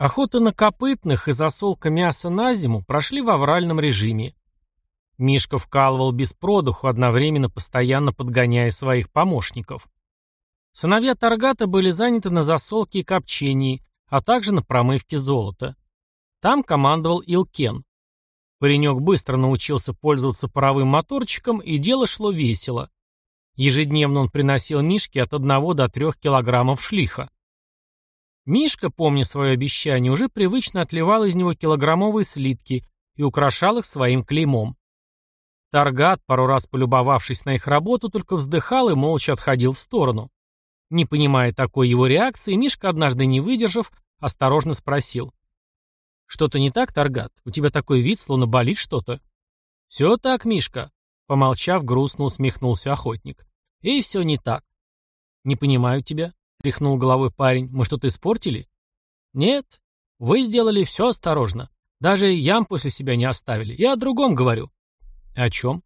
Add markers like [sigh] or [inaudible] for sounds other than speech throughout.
Охота на копытных и засолка мяса на зиму прошли в авральном режиме. Мишка вкалывал без продуху, одновременно постоянно подгоняя своих помощников. Сыновья Таргата были заняты на засолке и копчении, а также на промывке золота. Там командовал Илкен. Паренек быстро научился пользоваться паровым моторчиком, и дело шло весело. Ежедневно он приносил Мишке от 1 до 3 килограммов шлиха. Мишка, помня свое обещание, уже привычно отливал из него килограммовые слитки и украшал их своим клеймом. Таргат, пару раз полюбовавшись на их работу, только вздыхал и молча отходил в сторону. Не понимая такой его реакции, Мишка, однажды не выдержав, осторожно спросил. «Что-то не так, Таргат? У тебя такой вид, словно болит что-то». «Все так, Мишка», — помолчав, грустно усмехнулся охотник. «И все не так». «Не понимаю тебя», — тряхнул головой парень. «Мы что-то испортили?» «Нет. Вы сделали все осторожно. Даже ям после себя не оставили. Я о другом говорю». «О чем?»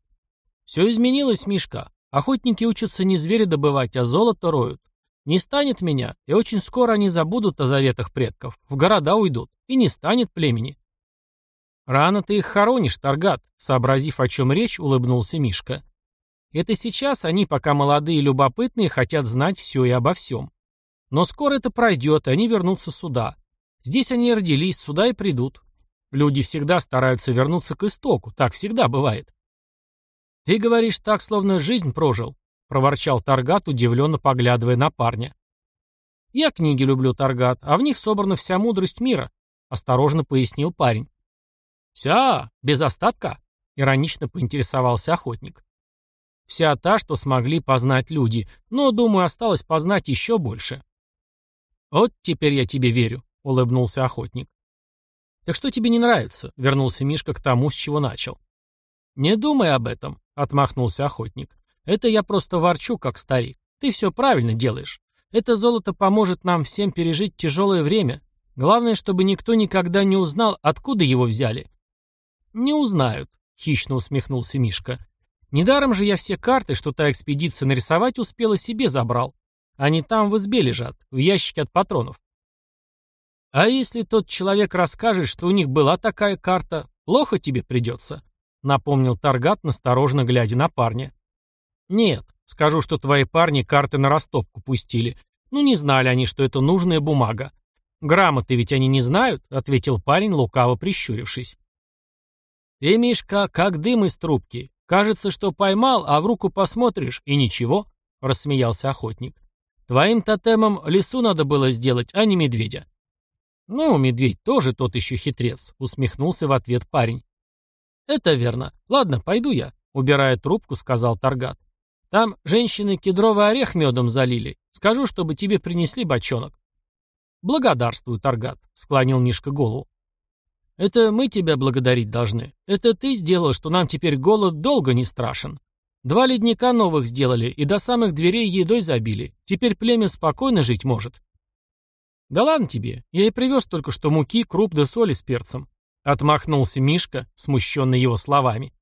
«Все изменилось, Мишка. Охотники учатся не зверя добывать, а золото роют. Не станет меня, и очень скоро они забудут о заветах предков. В города уйдут, и не станет племени». «Рано ты их хоронишь, Таргат», — сообразив, о чем речь, улыбнулся Мишка. «Это сейчас они, пока молодые и любопытные, хотят знать все и обо всем. Но скоро это пройдет, и они вернутся сюда. Здесь они родились, сюда и придут. Люди всегда стараются вернуться к истоку, так всегда бывает. «Ты говоришь так, словно жизнь прожил», — проворчал Таргат, удивленно поглядывая на парня. «Я книги люблю, Таргат, а в них собрана вся мудрость мира», — осторожно пояснил парень. «Вся? Без остатка?» — иронично поинтересовался охотник. «Вся та, что смогли познать люди, но, думаю, осталось познать еще больше». «Вот теперь я тебе верю», — улыбнулся охотник. «Так что тебе не нравится?» — вернулся Мишка к тому, с чего начал. «Не думай об этом», — отмахнулся охотник. «Это я просто ворчу, как старик. Ты все правильно делаешь. Это золото поможет нам всем пережить тяжелое время. Главное, чтобы никто никогда не узнал, откуда его взяли». «Не узнают», — хищно усмехнулся Мишка. «Недаром же я все карты, что та экспедиция нарисовать успела, себе забрал. Они там в избе лежат, в ящике от патронов. А если тот человек расскажет, что у них была такая карта, плохо тебе придется, напомнил Таргат, насторожно глядя на парня. Нет, скажу, что твои парни карты на растопку пустили. Ну не знали они, что это нужная бумага. Грамоты ведь они не знают, ответил парень, лукаво прищурившись. Ты, Мишка, как дым из трубки. Кажется, что поймал, а в руку посмотришь, и ничего, рассмеялся охотник. Твоим тотемом лесу надо было сделать, а не медведя. Ну, медведь тоже тот еще хитрец, усмехнулся в ответ парень. Это верно. Ладно, пойду я, убирая трубку, сказал Таргат. Там женщины кедровый орех медом залили. Скажу, чтобы тебе принесли бочонок. Благодарствую, Таргат, склонил Мишка голову. Это мы тебя благодарить должны. Это ты сделал, что нам теперь голод долго не страшен. Два ледника новых сделали и до самых дверей едой забили. Теперь племя спокойно жить может. Да ладно тебе, я и привез только что муки, круп да соли с перцем. Отмахнулся Мишка, смущенный его словами.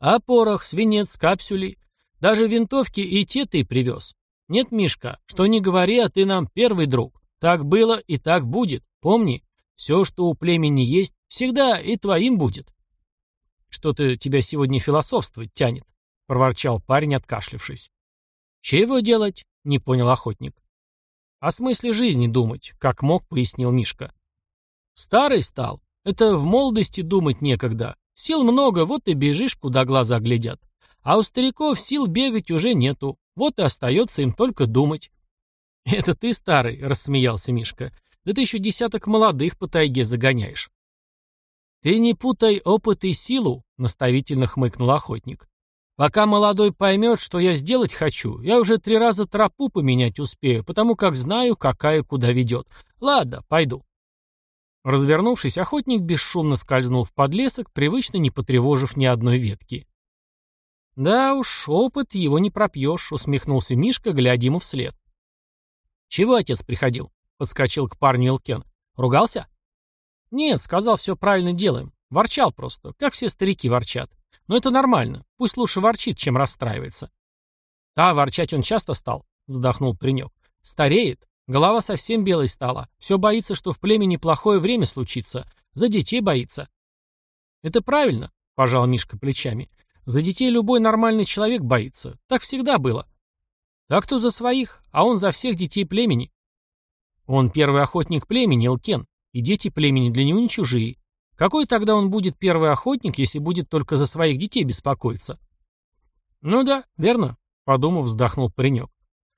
А порох, свинец, капсюли, даже винтовки и те ты привез. Нет, Мишка, что не говори, а ты нам первый друг. Так было и так будет. Помни, все, что у племени есть, всегда и твоим будет. Что-то тебя сегодня философствовать тянет проворчал парень, откашлившись. «Чего делать?» — не понял охотник. «О смысле жизни думать», — как мог, пояснил Мишка. «Старый стал. Это в молодости думать некогда. Сил много, вот и бежишь, куда глаза глядят. А у стариков сил бегать уже нету, вот и остается им только думать». [laughs] «Это ты, старый?» — рассмеялся Мишка. «Да ты еще десяток молодых по тайге загоняешь». «Ты не путай опыт и силу», — наставительно хмыкнул охотник. Пока молодой поймет, что я сделать хочу, я уже три раза тропу поменять успею, потому как знаю, какая куда ведет. Ладно, пойду. Развернувшись, охотник бесшумно скользнул в подлесок, привычно не потревожив ни одной ветки. «Да уж, опыт его не пропьешь», — усмехнулся Мишка, глядя ему вслед. «Чего отец приходил?» — подскочил к парню Илкен. «Ругался?» «Нет, сказал, все правильно делаем. Ворчал просто, как все старики ворчат. Но это нормально. Пусть лучше ворчит, чем расстраивается. А ворчать он часто стал, вздохнул паренек. Стареет. Голова совсем белой стала. Все боится, что в племени плохое время случится. За детей боится. Это правильно, пожал Мишка плечами. За детей любой нормальный человек боится. Так всегда было. А кто за своих? А он за всех детей племени. Он первый охотник племени, Элкен, и дети племени для него не чужие. Какой тогда он будет первый охотник, если будет только за своих детей беспокоиться? Ну да, верно, подумав, вздохнул паренек.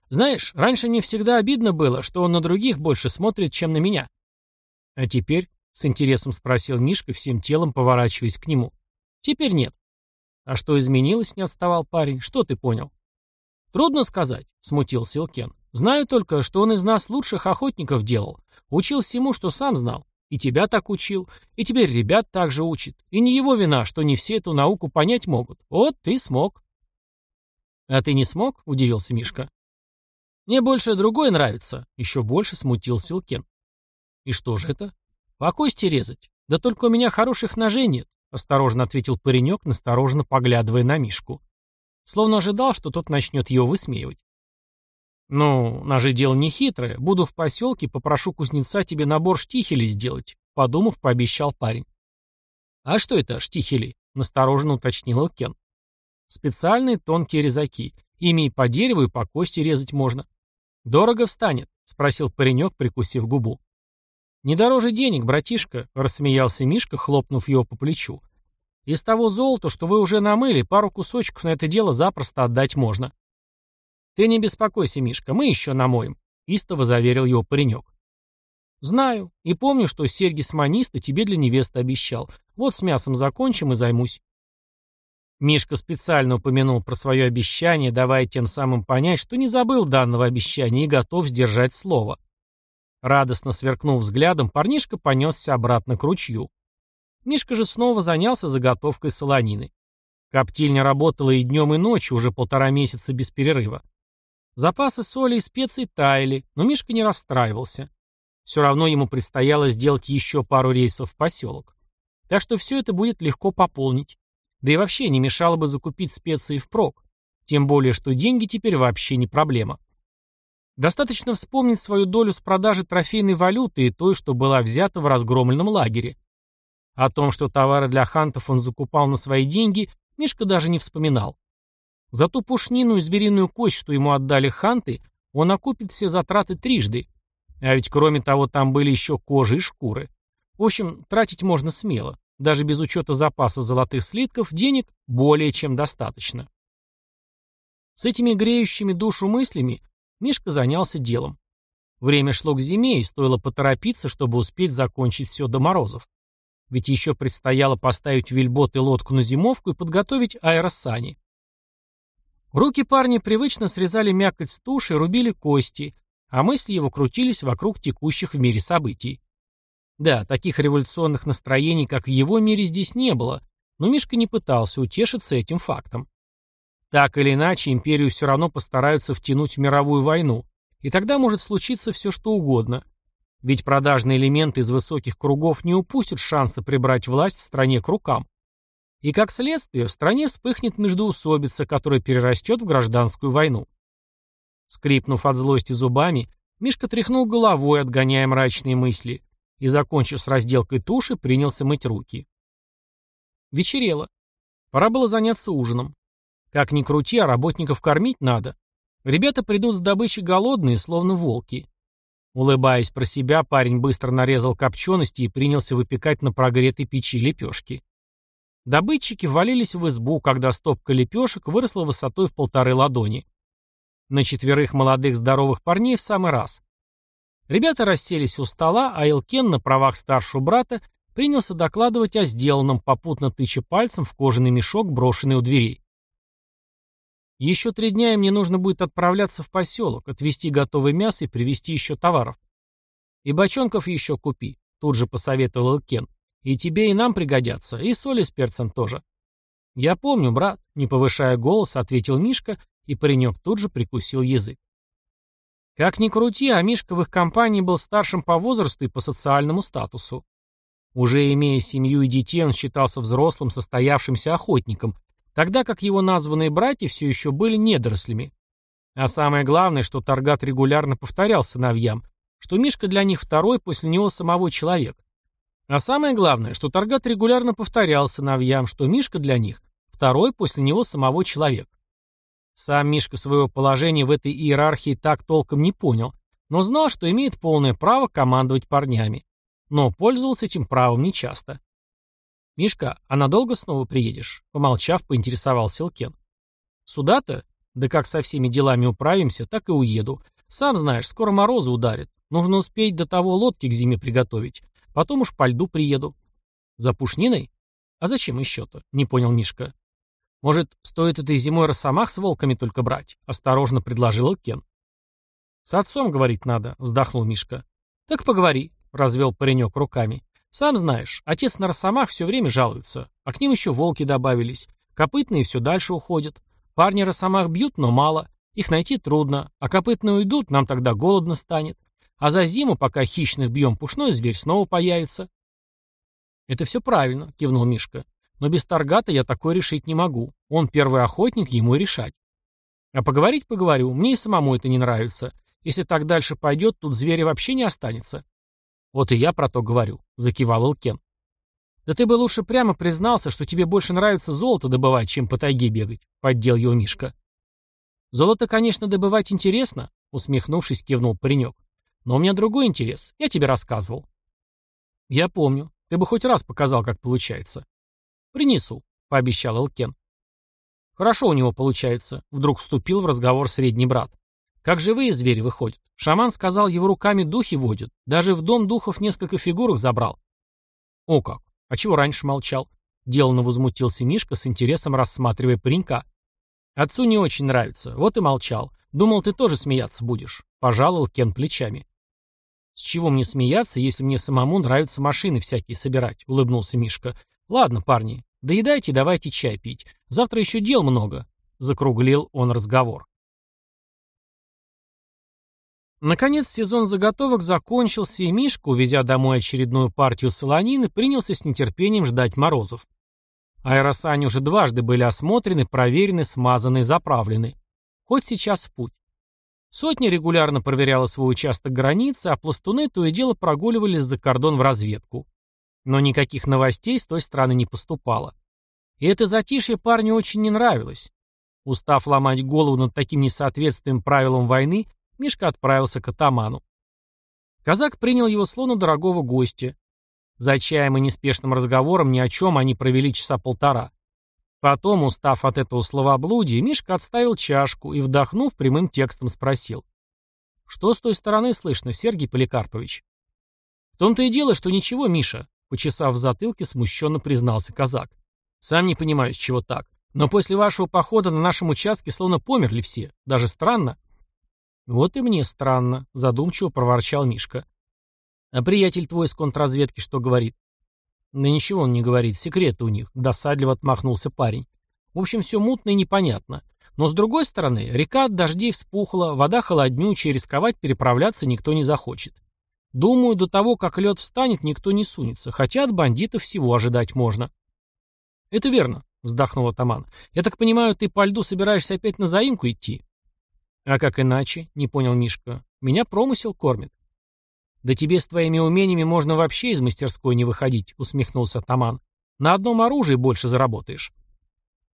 Знаешь, раньше мне всегда обидно было, что он на других больше смотрит, чем на меня. А теперь, с интересом спросил Мишка, всем телом поворачиваясь к нему. Теперь нет. А что изменилось, не отставал парень. Что ты понял? Трудно сказать, смутился Илкен. Знаю только, что он из нас лучших охотников делал. Учил всему, что сам знал. И тебя так учил, и теперь ребят так же учит. И не его вина, что не все эту науку понять могут. Вот ты смог. А ты не смог? Удивился Мишка. Мне больше другой нравится, еще больше смутился Илкен. И что же это? По кости резать. Да только у меня хороших ножей нет, осторожно ответил паренек, настороженно поглядывая на Мишку. Словно ожидал, что тот начнет его высмеивать. «Ну, ножи дело не хитрое. Буду в поселке, попрошу кузнеца тебе набор штихелей сделать», — подумав, пообещал парень. «А что это штихели?» — настороженно уточнил Кен. «Специальные тонкие резаки. Ими и по дереву, и по кости резать можно. «Дорого встанет?» — спросил паренек, прикусив губу. «Не дороже денег, братишка», — рассмеялся Мишка, хлопнув его по плечу. «Из того золота, что вы уже намыли, пару кусочков на это дело запросто отдать можно». «Ты не беспокойся, Мишка, мы еще намоем», — истово заверил его паренек. «Знаю. И помню, что серьги с тебе для невесты обещал. Вот с мясом закончим и займусь». Мишка специально упомянул про свое обещание, давая тем самым понять, что не забыл данного обещания и готов сдержать слово. Радостно сверкнув взглядом, парнишка понесся обратно к ручью. Мишка же снова занялся заготовкой солонины. Коптильня работала и днем, и ночью, уже полтора месяца без перерыва. Запасы соли и специй таяли, но Мишка не расстраивался. Все равно ему предстояло сделать еще пару рейсов в поселок. Так что все это будет легко пополнить. Да и вообще не мешало бы закупить специи впрок. Тем более, что деньги теперь вообще не проблема. Достаточно вспомнить свою долю с продажи трофейной валюты и той, что была взята в разгромленном лагере. О том, что товары для хантов он закупал на свои деньги, Мишка даже не вспоминал. За ту пушнину и звериную кость, что ему отдали ханты, он окупит все затраты трижды. А ведь кроме того там были еще кожи и шкуры. В общем, тратить можно смело. Даже без учета запаса золотых слитков денег более чем достаточно. С этими греющими душу мыслями Мишка занялся делом. Время шло к зиме, и стоило поторопиться, чтобы успеть закончить все до морозов. Ведь еще предстояло поставить вельбот и лодку на зимовку и подготовить аэросани. Руки парня привычно срезали мякоть с туши, рубили кости, а мысли его крутились вокруг текущих в мире событий. Да, таких революционных настроений, как в его мире, здесь не было, но Мишка не пытался утешиться этим фактом. Так или иначе, империю все равно постараются втянуть в мировую войну, и тогда может случиться все что угодно. Ведь продажные элементы из высоких кругов не упустят шанса прибрать власть в стране к рукам. И как следствие, в стране вспыхнет междоусобица, которая перерастет в гражданскую войну. Скрипнув от злости зубами, Мишка тряхнул головой, отгоняя мрачные мысли и, закончив с разделкой туши, принялся мыть руки. Вечерело. Пора было заняться ужином. Как ни крути, а работников кормить надо. Ребята придут с добычей голодные, словно волки. Улыбаясь про себя, парень быстро нарезал копчености и принялся выпекать на прогретой печи лепешки. Добытчики ввалились в избу, когда стопка лепешек выросла высотой в полторы ладони. На четверых молодых здоровых парней в самый раз. Ребята расселись у стола, а Илкен на правах старшего брата принялся докладывать о сделанном, попутно тыча пальцем в кожаный мешок, брошенный у дверей. Еще три дня и мне нужно будет отправляться в поселок, отвезти готовое мясо и привезти еще товаров. И бочонков еще купи, тут же посоветовал Илкен. И тебе, и нам пригодятся, и соли с перцем тоже. Я помню, брат, не повышая голос, ответил Мишка, и паренек тут же прикусил язык. Как ни крути, а Мишка в их компании был старшим по возрасту и по социальному статусу. Уже имея семью и детей, он считался взрослым, состоявшимся охотником, тогда как его названные братья все еще были недорослями. А самое главное, что Таргат регулярно повторял сыновьям, что Мишка для них второй после него самого человек. А самое главное, что Таргат регулярно повторял сыновьям, что Мишка для них второй после него самого человек. Сам Мишка своего положения в этой иерархии так толком не понял, но знал, что имеет полное право командовать парнями. Но пользовался этим правом нечасто. «Мишка, а надолго снова приедешь?» Помолчав, поинтересовался Илкен. «Сюда-то? Да как со всеми делами управимся, так и уеду. Сам знаешь, скоро морозы ударят. Нужно успеть до того лодки к зиме приготовить. Потом уж по льду приеду». «За пушниной? А зачем еще-то?» — не понял Мишка. «Может, стоит этой зимой росомах с волками только брать?» — осторожно предложил Кен. «С отцом говорить надо», — вздохнул Мишка. «Так поговори», — развел паренек руками. «Сам знаешь, отец на росомах все время жалуется, а к ним еще волки добавились. Копытные все дальше уходят. Парни росомах бьют, но мало. Их найти трудно, а копытные уйдут, нам тогда голодно станет. А за зиму, пока хищных бьем, пушной зверь снова появится». «Это все правильно», — кивнул Мишка. «Но без Таргата я такое решить не могу. Он первый охотник, ему и решать. А поговорить поговорю, мне и самому это не нравится. Если так дальше пойдет, тут зверя вообще не останется. Вот и я про то говорю, закивал Илкен. Да ты бы лучше прямо признался, что тебе больше нравится золото добывать, чем по тайге бегать, поддел его Мишка. Золото, конечно, добывать интересно, усмехнувшись, кивнул паренек. Но у меня другой интерес, я тебе рассказывал. Я помню. Ты бы хоть раз показал, как получается. Принесу, пообещал Элкен. Хорошо у него получается, вдруг вступил в разговор средний брат. Как живые звери выходят. Шаман сказал, его руками духи водят. Даже в дом духов несколько фигурок забрал. О как! А чего раньше молчал? Деланно возмутился Мишка с интересом рассматривая паренька. Отцу не очень нравится, вот и молчал. Думал, ты тоже смеяться будешь. Пожаловал Кен плечами. С чего мне смеяться, если мне самому нравятся машины всякие собирать? Улыбнулся Мишка. Ладно, парни, доедайте, давайте чай пить. Завтра еще дел много. Закруглил он разговор. Наконец сезон заготовок закончился, и Мишка, увезя домой очередную партию солонины, принялся с нетерпением ждать морозов. Аэросани уже дважды были осмотрены, проверены, смазаны, заправлены. Хоть сейчас в путь. Сотня регулярно проверяла свой участок границы, а пластуны то и дело прогуливались за кордон в разведку. Но никаких новостей с той стороны не поступало. И это затишье парню очень не нравилось. Устав ломать голову над таким несоответствием правилам войны, Мишка отправился к атаману. Казак принял его словно дорогого гостя. За чаем и неспешным разговором ни о чем они провели часа полтора. Потом, устав от этого словоблудия, Мишка отставил чашку и, вдохнув, прямым текстом спросил. «Что с той стороны слышно, Сергей Поликарпович?» «В том-то и дело, что ничего, Миша», — почесав в затылке, смущенно признался казак. «Сам не понимаю, с чего так. Но после вашего похода на нашем участке словно померли все. Даже странно». «Вот и мне странно», — задумчиво проворчал Мишка. «А приятель твой с контрразведки что говорит?» «Да ничего он не говорит, секреты у них», — досадливо отмахнулся парень. «В общем, все мутно и непонятно. Но с другой стороны, река от дождей вспухла, вода холоднючая, рисковать переправляться никто не захочет. Думаю, до того, как лед встанет, никто не сунется, хотя от бандитов всего ожидать можно». «Это верно», — вздохнул атаман. «Я так понимаю, ты по льду собираешься опять на заимку идти?» «А как иначе?» — не понял Мишка. «Меня промысел кормит». «Да тебе с твоими умениями можно вообще из мастерской не выходить», — усмехнулся атаман. «На одном оружии больше заработаешь».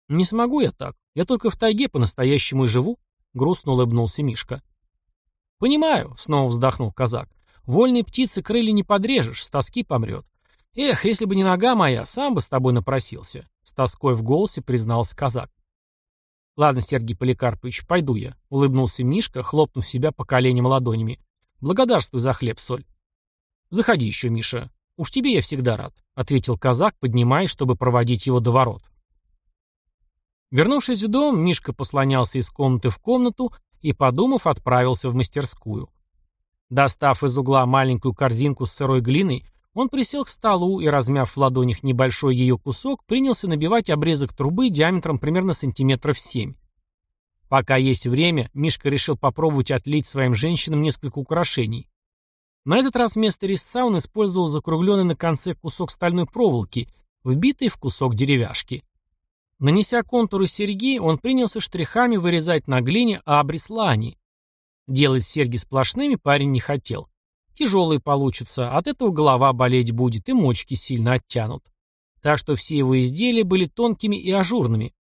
«Не смогу я так. Я только в тайге по-настоящему и живу», — грустно улыбнулся Мишка. «Понимаю», — снова вздохнул казак. «Вольной птицы крылья не подрежешь, с тоски помрет. Эх, если бы не нога моя, сам бы с тобой напросился», — с тоской в голосе признался казак. «Ладно, Сергей Поликарпович, пойду я», — улыбнулся Мишка, хлопнув себя по коленям ладонями. «Благодарствуй за хлеб-соль». «Заходи еще, Миша. Уж тебе я всегда рад», — ответил казак, поднимаясь, чтобы проводить его до ворот. Вернувшись в дом, Мишка послонялся из комнаты в комнату и, подумав, отправился в мастерскую. Достав из угла маленькую корзинку с сырой глиной, он присел к столу и, размяв в ладонях небольшой ее кусок, принялся набивать обрезок трубы диаметром примерно сантиметров семь. Пока есть время, Мишка решил попробовать отлить своим женщинам несколько украшений. На этот раз вместо резца он использовал закругленный на конце кусок стальной проволоки, вбитый в кусок деревяшки. Нанеся контуры серьги, он принялся штрихами вырезать на глине абрис лани. Делать серьги сплошными парень не хотел. Тяжелые получатся, от этого голова болеть будет и мочки сильно оттянут. Так что все его изделия были тонкими и ажурными.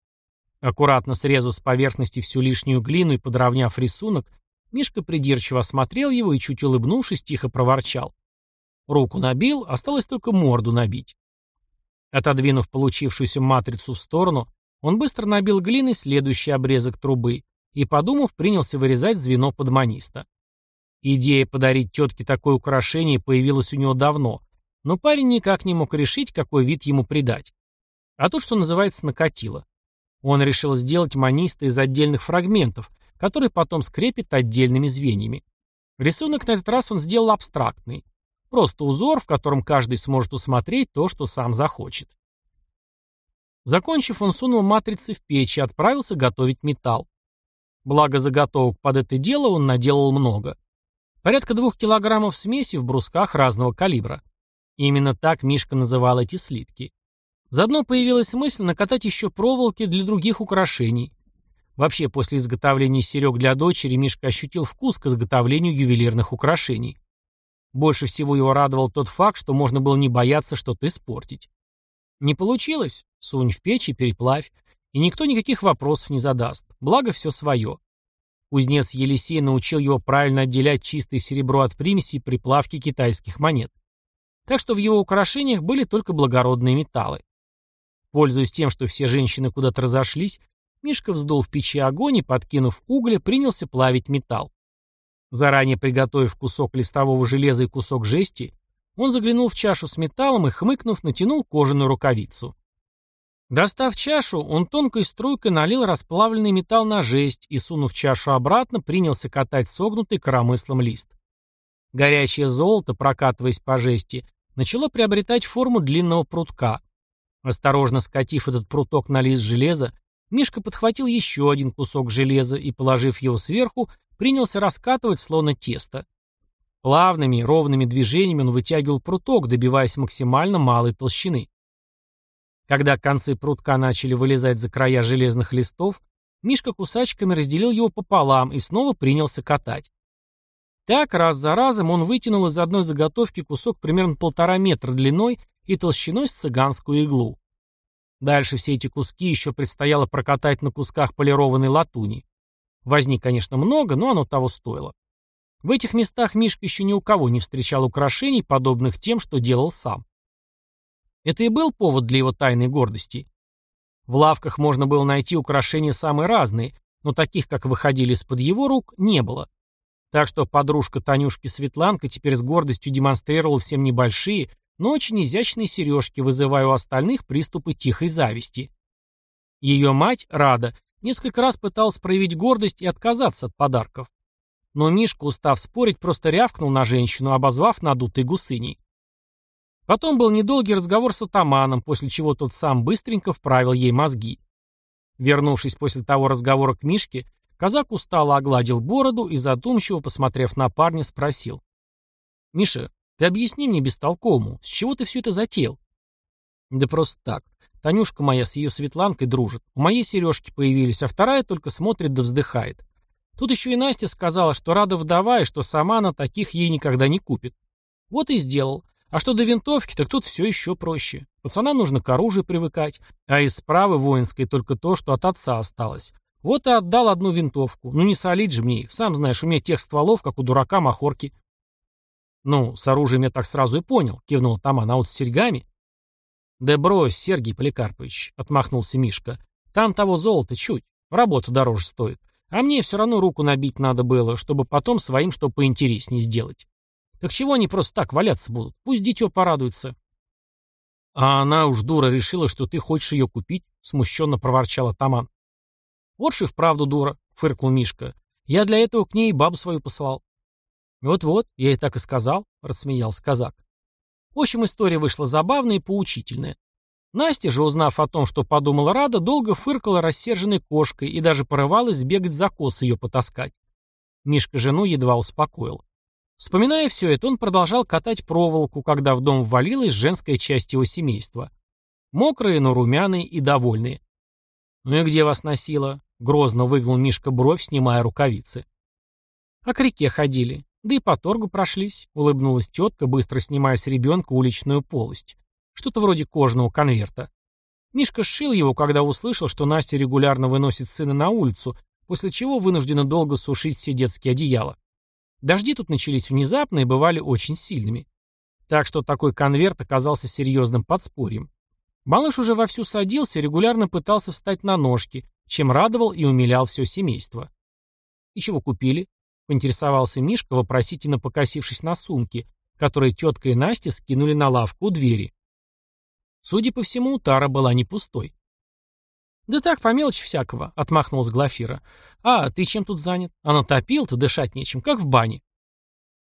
Аккуратно срезав с поверхности всю лишнюю глину и подровняв рисунок, Мишка придирчиво осмотрел его и, чуть улыбнувшись, тихо проворчал. Руку набил, осталось только морду набить. Отодвинув получившуюся матрицу в сторону, он быстро набил глиной следующий обрезок трубы и, подумав, принялся вырезать звено подманиста. Идея подарить тетке такое украшение появилась у него давно, но парень никак не мог решить, какой вид ему придать. А тут, что называется, накатило. Он решил сделать маниста из отдельных фрагментов, которые потом скрепит отдельными звеньями. Рисунок на этот раз он сделал абстрактный. Просто узор, в котором каждый сможет усмотреть то, что сам захочет. Закончив, он сунул матрицы в печь и отправился готовить металл. Благо заготовок под это дело он наделал много. Порядка двух килограммов смеси в брусках разного калибра. Именно так Мишка называл эти слитки. Заодно появилась мысль накатать еще проволоки для других украшений. Вообще, после изготовления серег для дочери Мишка ощутил вкус к изготовлению ювелирных украшений. Больше всего его радовал тот факт, что можно было не бояться что-то испортить. Не получилось? Сунь в печь и переплавь. И никто никаких вопросов не задаст. Благо все свое. Кузнец Елисей научил его правильно отделять чистое серебро от примесей при плавке китайских монет. Так что в его украшениях были только благородные металлы. Пользуясь тем, что все женщины куда-то разошлись, Мишка вздул в печи огонь и, подкинув угля, принялся плавить металл. Заранее приготовив кусок листового железа и кусок жести, он заглянул в чашу с металлом и, хмыкнув, натянул кожаную рукавицу. Достав чашу, он тонкой струйкой налил расплавленный металл на жесть и, сунув чашу обратно, принялся катать согнутый коромыслом лист. Горячее золото, прокатываясь по жести, начало приобретать форму длинного прутка. Осторожно скатив этот пруток на лист железа, Мишка подхватил еще один кусок железа и, положив его сверху, принялся раскатывать словно тесто. Плавными, ровными движениями он вытягивал пруток, добиваясь максимально малой толщины. Когда концы прутка начали вылезать за края железных листов, Мишка кусачками разделил его пополам и снова принялся катать. Так, раз за разом он вытянул из одной заготовки кусок примерно полтора метра длиной и толщиной с цыганскую иглу. Дальше все эти куски еще предстояло прокатать на кусках полированной латуни. Возник, конечно, много, но оно того стоило. В этих местах Мишка еще ни у кого не встречал украшений, подобных тем, что делал сам. Это и был повод для его тайной гордости. В лавках можно было найти украшения самые разные, но таких, как выходили из-под его рук, не было. Так что подружка Танюшки Светланка теперь с гордостью демонстрировала всем небольшие, но очень изящные сережки, вызывая у остальных приступы тихой зависти. Ее мать, Рада, Несколько раз пытался проявить гордость и отказаться от подарков. Но Мишка, устав спорить, просто рявкнул на женщину, обозвав надутой гусыней. Потом был недолгий разговор с атаманом, после чего тот сам быстренько вправил ей мозги. Вернувшись после того разговора к Мишке, казак устало огладил бороду и, задумчиво посмотрев на парня, спросил. «Миша, ты объясни мне бестолковому, с чего ты все это затеял?» «Да просто так. Танюшка моя с ее Светланкой дружит. У моей сережки появились, а вторая только смотрит да вздыхает. Тут еще и Настя сказала, что рада вдова и что сама она таких ей никогда не купит. Вот и сделал. А что до винтовки, так тут все еще проще. Пацанам нужно к оружию привыкать, а из справы воинской только то, что от отца осталось. Вот и отдал одну винтовку. Ну не солить же мне их. Сам знаешь, у меня тех стволов, как у дурака махорки. Ну, с оружием я так сразу и понял, кивнул Таман, а вот с серьгами... «Да брось, Сергей Поликарпович», — отмахнулся Мишка. «Там того золота чуть. Работа дороже стоит. А мне все равно руку набить надо было, чтобы потом своим что поинтереснее сделать. Так чего они просто так валяться будут? Пусть дитё порадуется». «А она уж дура решила, что ты хочешь ее купить», — смущенно проворчал атаман. «Вот ж и вправду дура», — фыркнул Мишка. «Я для этого к ней бабу свою посылал». «Вот-вот, я ей так и сказал», — рассмеялся казак. В общем, история вышла забавная и поучительная. Настя же, узнав о том, что подумала Рада, долго фыркала рассерженной кошкой и даже порывалась сбегать за кос ее потаскать. Мишка жену едва успокоил. Вспоминая все это, он продолжал катать проволоку, когда в дом ввалилась женская часть его семейства. Мокрые, но румяные и довольные. «Ну и где вас носило?» — грозно выгнул Мишка бровь, снимая рукавицы. «А к реке ходили. Да и по торгу прошлись», — улыбнулась тетка, быстро снимая с ребенка уличную полость. Что-то вроде кожаного конверта. Мишка сшил его, когда услышал, что Настя регулярно выносит сына на улицу, после чего вынуждена долго сушить все детские одеяла. Дожди тут начались внезапно и бывали очень сильными. Так что такой конверт оказался серьезным подспорьем. Малыш уже вовсю садился регулярно пытался встать на ножки, чем радовал и умилял все семейство. «И чего купили?» — поинтересовался Мишка, вопросительно покосившись на сумки, которые тетка и Настя скинули на лавку у двери. Судя по всему, тара была не пустой. «Да так, по мелочи всякого», — отмахнулась Глафира. «А, ты чем тут занят? А натопил-то, дышать нечем, как в бане».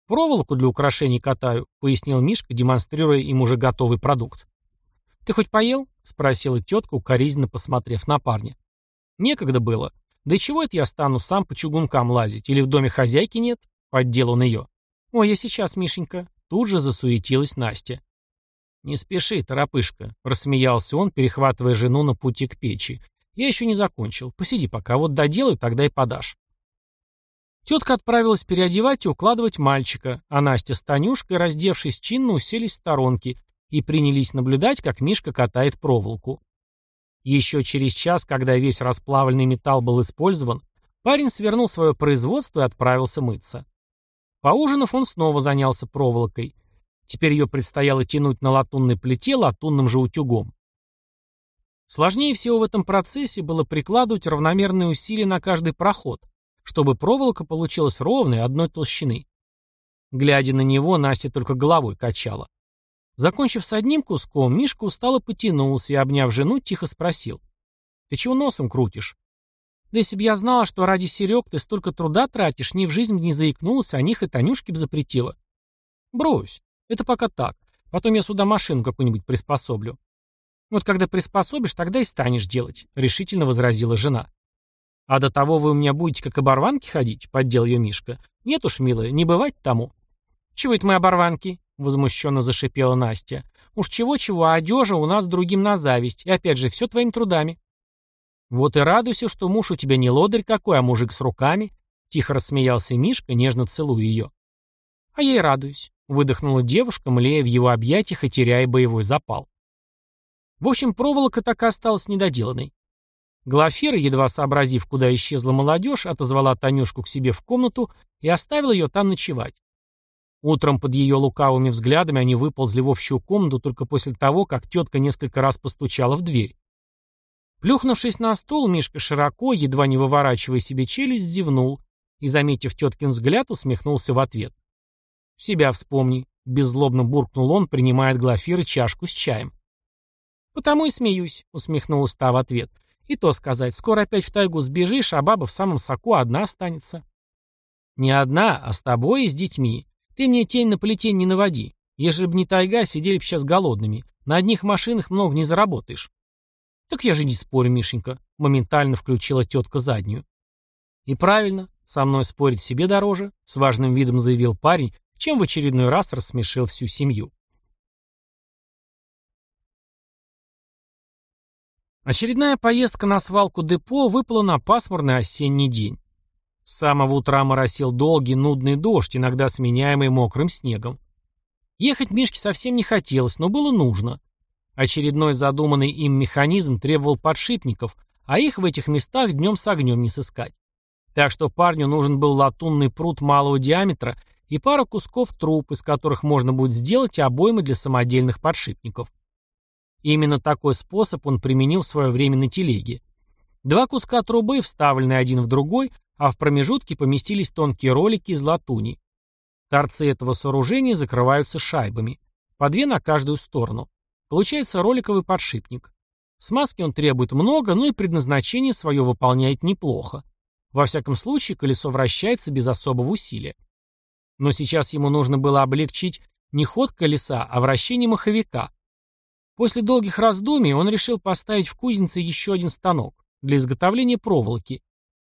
«Проволоку для украшений катаю», — пояснил Мишка, демонстрируя им уже готовый продукт. «Ты хоть поел?» — спросила тетка, укоризненно посмотрев на парня. «Некогда было. Да чего это я стану сам по чугункам лазить? Или в доме хозяйки нет?» — поддел он ее. «Ой, я сейчас, Мишенька». Тут же засуетилась Настя. «Не спеши, торопышка», — рассмеялся он, перехватывая жену на пути к печи. «Я еще не закончил. Посиди пока. Вот доделаю, тогда и подашь». Тетка отправилась переодевать и укладывать мальчика, а Настя с Танюшкой, раздевшись чинно, уселись в сторонке и принялись наблюдать, как Мишка катает проволоку. Еще через час, когда весь расплавленный металл был использован, парень свернул свое производство и отправился мыться. Поужинав, он снова занялся проволокой. Теперь ее предстояло тянуть на латунной плите латунным же утюгом. Сложнее всего в этом процессе было прикладывать равномерные усилия на каждый проход, чтобы проволока получилась ровной, одной толщины. Глядя на него, Настя только головой качала. Закончив с одним куском, Мишка устало потянулся и, обняв жену, тихо спросил. «Ты чего носом крутишь?» «Да если б я знала, что ради Серег ты столько труда тратишь, ни в жизнь не заикнулся, о них и Танюшке б запретила». «Брось, это пока так. Потом я сюда машину какую-нибудь приспособлю». «Вот когда приспособишь, тогда и станешь делать», — решительно возразила жена. «А до того вы у меня будете как оборванки ходить?» — поддел ее Мишка. «Нет уж, милая, не бывать тому». «Чего это мы оборванки?» — возмущенно зашипела Настя. «Уж чего-чего, а одежа у нас другим на зависть. И опять же, все твоими трудами». «Вот и радуйся, что муж у тебя не лодырь какой, а мужик с руками», — тихо рассмеялся Мишка, нежно целуя ее. «А я и радуюсь», — выдохнула девушка, млея в его объятиях и теряя боевой запал. В общем, проволока так и осталась недоделанной. Глафира, едва сообразив, куда исчезла молодежь, отозвала Танюшку к себе в комнату и оставила ее там ночевать. Утром под ее лукавыми взглядами они выползли в общую комнату только после того, как тетка несколько раз постучала в дверь. Плюхнувшись на стол, Мишка широко, едва не выворачивая себе челюсть, зевнул и, заметив теткин взгляд, усмехнулся в ответ. «Себя вспомни», — беззлобно буркнул он, принимая от Глафиры чашку с чаем. «Потому и смеюсь», — усмехнулась та в ответ. «И то сказать, скоро опять в тайгу сбежишь, а баба в самом соку одна останется». «Не одна, а с тобой и с детьми. Ты мне тень на плетень не наводи. Ежели бы не тайга, сидели бы сейчас голодными. На одних машинах много не заработаешь». «Так я же не спорю, Мишенька», — моментально включила тетка заднюю. «И правильно, со мной спорить себе дороже», — с важным видом заявил парень, чем в очередной раз рассмешил всю семью. Очередная поездка на свалку депо выпала на пасмурный осенний день. С самого утра моросил долгий, нудный дождь, иногда сменяемый мокрым снегом. Ехать Мишке совсем не хотелось, но было нужно. Очередной задуманный им механизм требовал подшипников, а их в этих местах днем с огнем не сыскать. Так что парню нужен был латунный пруд малого диаметра и пара кусков труб, из которых можно будет сделать обоймы для самодельных подшипников. Именно такой способ он применил в свое время на телеге. Два куска трубы вставлены один в другой, а в промежутке поместились тонкие ролики из латуни. Торцы этого сооружения закрываются шайбами. По две на каждую сторону. Получается роликовый подшипник. Смазки он требует много, но и предназначение свое выполняет неплохо. Во всяком случае, колесо вращается без особого усилия. Но сейчас ему нужно было облегчить не ход колеса, а вращение маховика, После долгих раздумий он решил поставить в кузнице еще один станок для изготовления проволоки.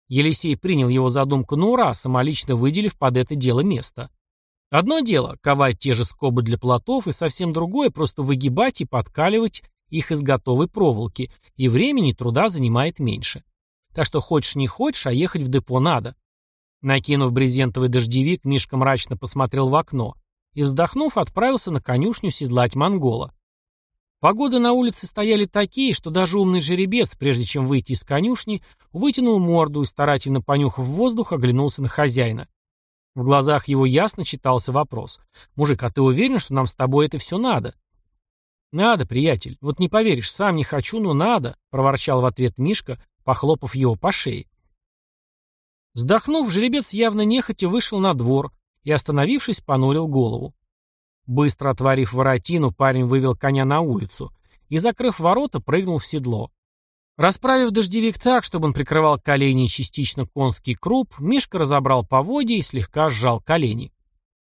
Елисей принял его задумку на ура, самолично выделив под это дело место. Одно дело — ковать те же скобы для плотов, и совсем другое — просто выгибать и подкаливать их из готовой проволоки, и времени труда занимает меньше. Так что хочешь не хочешь, а ехать в депо надо. Накинув брезентовый дождевик, Мишка мрачно посмотрел в окно и, вздохнув, отправился на конюшню седлать монгола. Погоды на улице стояли такие, что даже умный жеребец, прежде чем выйти из конюшни, вытянул морду и, старательно понюхав воздух, оглянулся на хозяина. В глазах его ясно читался вопрос. «Мужик, а ты уверен, что нам с тобой это все надо?» «Надо, приятель. Вот не поверишь, сам не хочу, но надо», — проворчал в ответ Мишка, похлопав его по шее. Вздохнув, жеребец явно нехотя вышел на двор и, остановившись, понурил голову. Быстро отворив воротину, парень вывел коня на улицу и, закрыв ворота, прыгнул в седло. Расправив дождевик так, чтобы он прикрывал колени и частично конский круп, Мишка разобрал поводья и слегка сжал колени.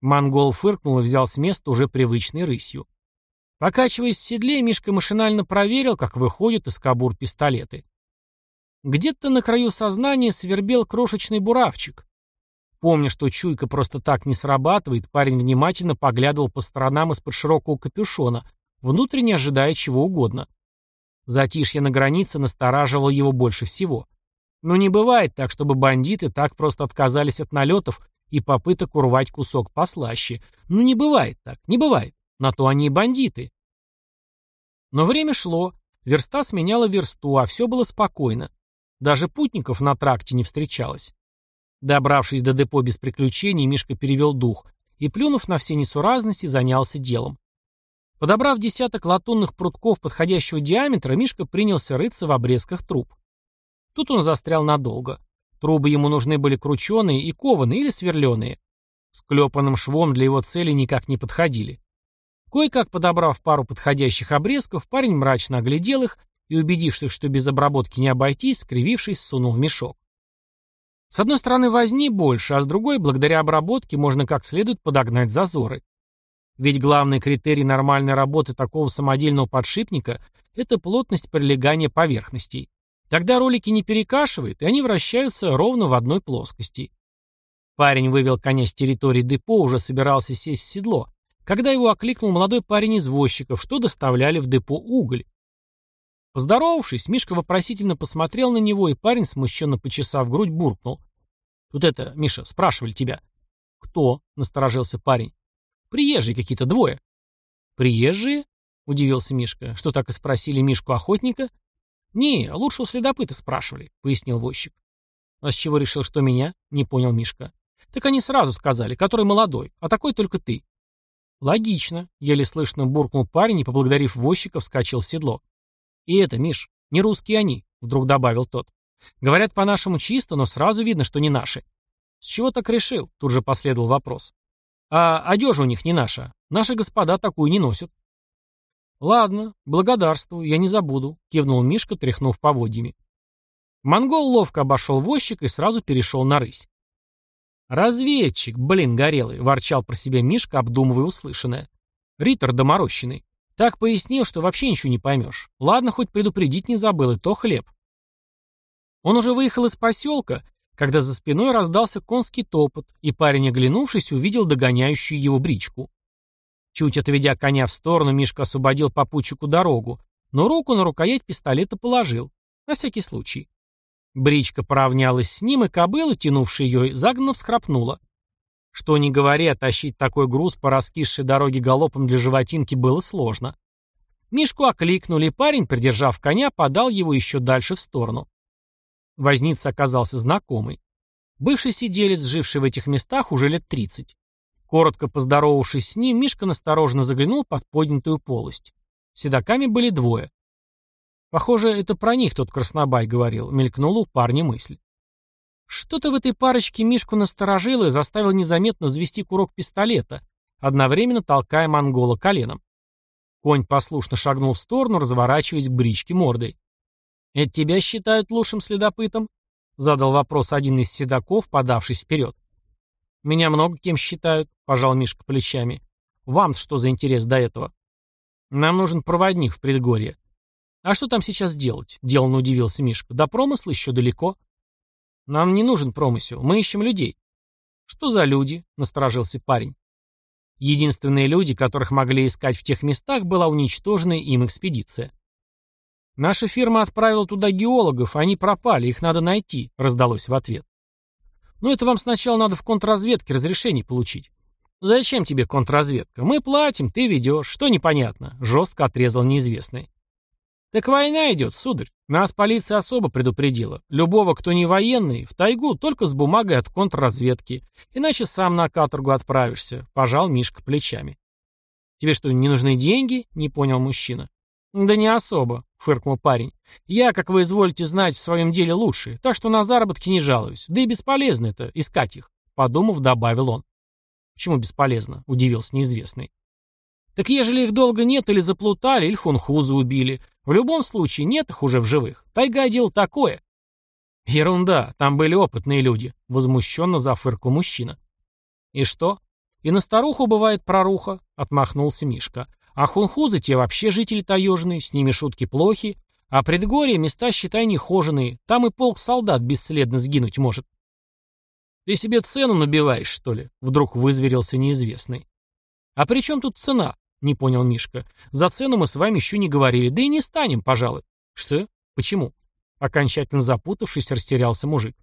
Монгол фыркнул и взял с места уже привычной рысью. Покачиваясь в седле, Мишка машинально проверил, как выходят из кобур пистолеты. Где-то на краю сознания свербел крошечный буравчик. Помня, что чуйка просто так не срабатывает, парень внимательно поглядывал по сторонам из-под широкого капюшона, внутренне ожидая чего угодно. Затишье на границе настораживало его больше всего. Но не бывает так, чтобы бандиты так просто отказались от налетов и попыток урвать кусок послаще. Ну не бывает так, не бывает. На то они и бандиты. Но время шло, верста сменяла версту, а все было спокойно. Даже путников на тракте не встречалось. Добравшись до депо без приключений, Мишка перевел дух и, плюнув на все несуразности, занялся делом. Подобрав десяток латунных прутков подходящего диаметра, Мишка принялся рыться в обрезках труб. Тут он застрял надолго. Трубы ему нужны были крученые и кованые или сверленые. С клепанным швом для его цели никак не подходили. Кое-как подобрав пару подходящих обрезков, парень мрачно оглядел их и, убедившись, что без обработки не обойтись, скривившись, сунул в мешок. С одной стороны, возни больше, а с другой, благодаря обработке, можно как следует подогнать зазоры. Ведь главный критерий нормальной работы такого самодельного подшипника – это плотность прилегания поверхностей. Тогда ролики не перекашивает, и они вращаются ровно в одной плоскости. Парень вывел коня с территории депо, уже собирался сесть в седло, когда его окликнул молодой парень извозчиков, что доставляли в депо уголь. Поздоровавшись, Мишка вопросительно посмотрел на него, и парень, смущенно почесав грудь, буркнул. «Тут это, Миша, спрашивали тебя». «Кто?» — насторожился парень. «Приезжие какие-то двое». «Приезжие?» — удивился Мишка. «Что так и спросили Мишку-охотника?» «Не, лучше у следопыта спрашивали», — пояснил возчик. «А с чего решил, что меня?» — не понял Мишка. «Так они сразу сказали, который молодой, а такой только ты». «Логично», — еле слышно буркнул парень и, поблагодарив возчика, вскочил в седло. «И это, Миш, не русские они», — вдруг добавил тот. «Говорят по-нашему чисто, но сразу видно, что не наши». «С чего так решил?» — тут же последовал вопрос. «А одежа у них не наша. Наши господа такую не носят». «Ладно, благодарствую, я не забуду», — кивнул Мишка, тряхнув поводьями. Монгол ловко обошел возчик и сразу перешел на рысь. «Разведчик, блин, горелый», — ворчал про себя Мишка, обдумывая услышанное. «Риттер доморощенный. Так пояснил, что вообще ничего не поймешь. Ладно, хоть предупредить не забыл, и то хлеб. Он уже выехал из поселка, когда за спиной раздался конский топот, и парень, оглянувшись, увидел догоняющую его бричку. Чуть отведя коня в сторону, Мишка освободил попутчику дорогу, но руку на рукоять пистолета положил, на всякий случай. Бричка поравнялась с ним, и кобыла, тянувшая ее, загнанно всхрапнула. Что ни говори, а тащить такой груз по раскисшей дороге галопом для животинки было сложно. Мишку окликнули, и парень, придержав коня, подал его еще дальше в сторону. Возница оказался знакомый. Бывший сиделец, живший в этих местах уже лет тридцать. Коротко поздоровавшись с ним, Мишка настороженно заглянул под поднятую полость. Седоками были двое. Похоже, это про них тот Краснобай говорил, мелькнула у парня мысль. Что-то в этой парочке Мишку насторожило и заставил незаметно взвести курок пистолета, одновременно толкая монгола коленом. Конь послушно шагнул в сторону, разворачиваясь к бричке мордой. «Это тебя считают лучшим следопытом?» — задал вопрос один из седаков, подавшись вперед. «Меня много кем считают», — пожал Мишка плечами. «Вам что за интерес до этого?» «Нам нужен проводник в предгорье». «А что там сейчас делать?» — деланно удивился Мишка. «До промысла еще далеко». Нам не нужен промысел, мы ищем людей. Что за люди? Насторожился парень. Единственные люди, которых могли искать в тех местах, была уничтоженная им экспедиция. Наша фирма отправила туда геологов, они пропали, их надо найти, раздалось в ответ. Ну это вам сначала надо в контрразведке разрешение получить. Зачем тебе контрразведка? Мы платим, ты ведешь, что непонятно, жестко отрезал неизвестный. Так война идет, сударь. Нас полиция особо предупредила. Любого, кто не военный, в тайгу только с бумагой от контрразведки. Иначе сам на каторгу отправишься. Пожал Мишка плечами. Тебе что, не нужны деньги? Не понял мужчина. Да не особо, фыркнул парень. Я, как вы изволите знать, в своем деле лучше, так что на заработки не жалуюсь. Да и бесполезно это, искать их. Подумав, добавил он. Почему бесполезно? Удивился неизвестный. Так ежели их долго нет или заплутали, или хунхузы убили, в любом случае нет их уже в живых. Тайга дело такое. Ерунда, там были опытные люди, возмущенно зафыркал мужчина. И что? И на старуху бывает проруха, отмахнулся Мишка. А хунхузы те вообще жители таежные, с ними шутки плохи. А предгорье места, считай, нехоженные. Там и полк солдат бесследно сгинуть может. Ты себе цену набиваешь, что ли? Вдруг вызверился неизвестный. А при чем тут цена? Не понял Мишка. За цену мы с вами еще не говорили, да и не станем, пожалуй. Что? Почему? Окончательно запутавшись, растерялся мужик.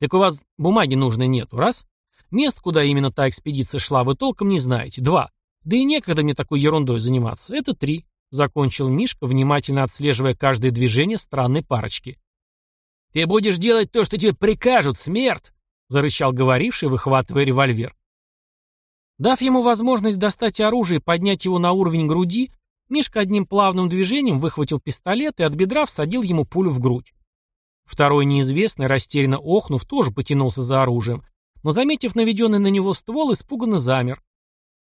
Так у вас бумаги нужной нету, раз. Мест, куда именно та экспедиция шла, вы толком не знаете, два. Да и некогда мне такой ерундой заниматься, это три. Закончил Мишка, внимательно отслеживая каждое движение странной парочки. «Ты будешь делать то, что тебе прикажут, смерть!» — зарычал говоривший, выхватывая револьвер. Дав ему возможность достать оружие и поднять его на уровень груди, Мишка одним плавным движением выхватил пистолет и от бедра всадил ему пулю в грудь. Второй неизвестный, растерянно охнув, тоже потянулся за оружием, но, заметив наведенный на него ствол, испуганно замер.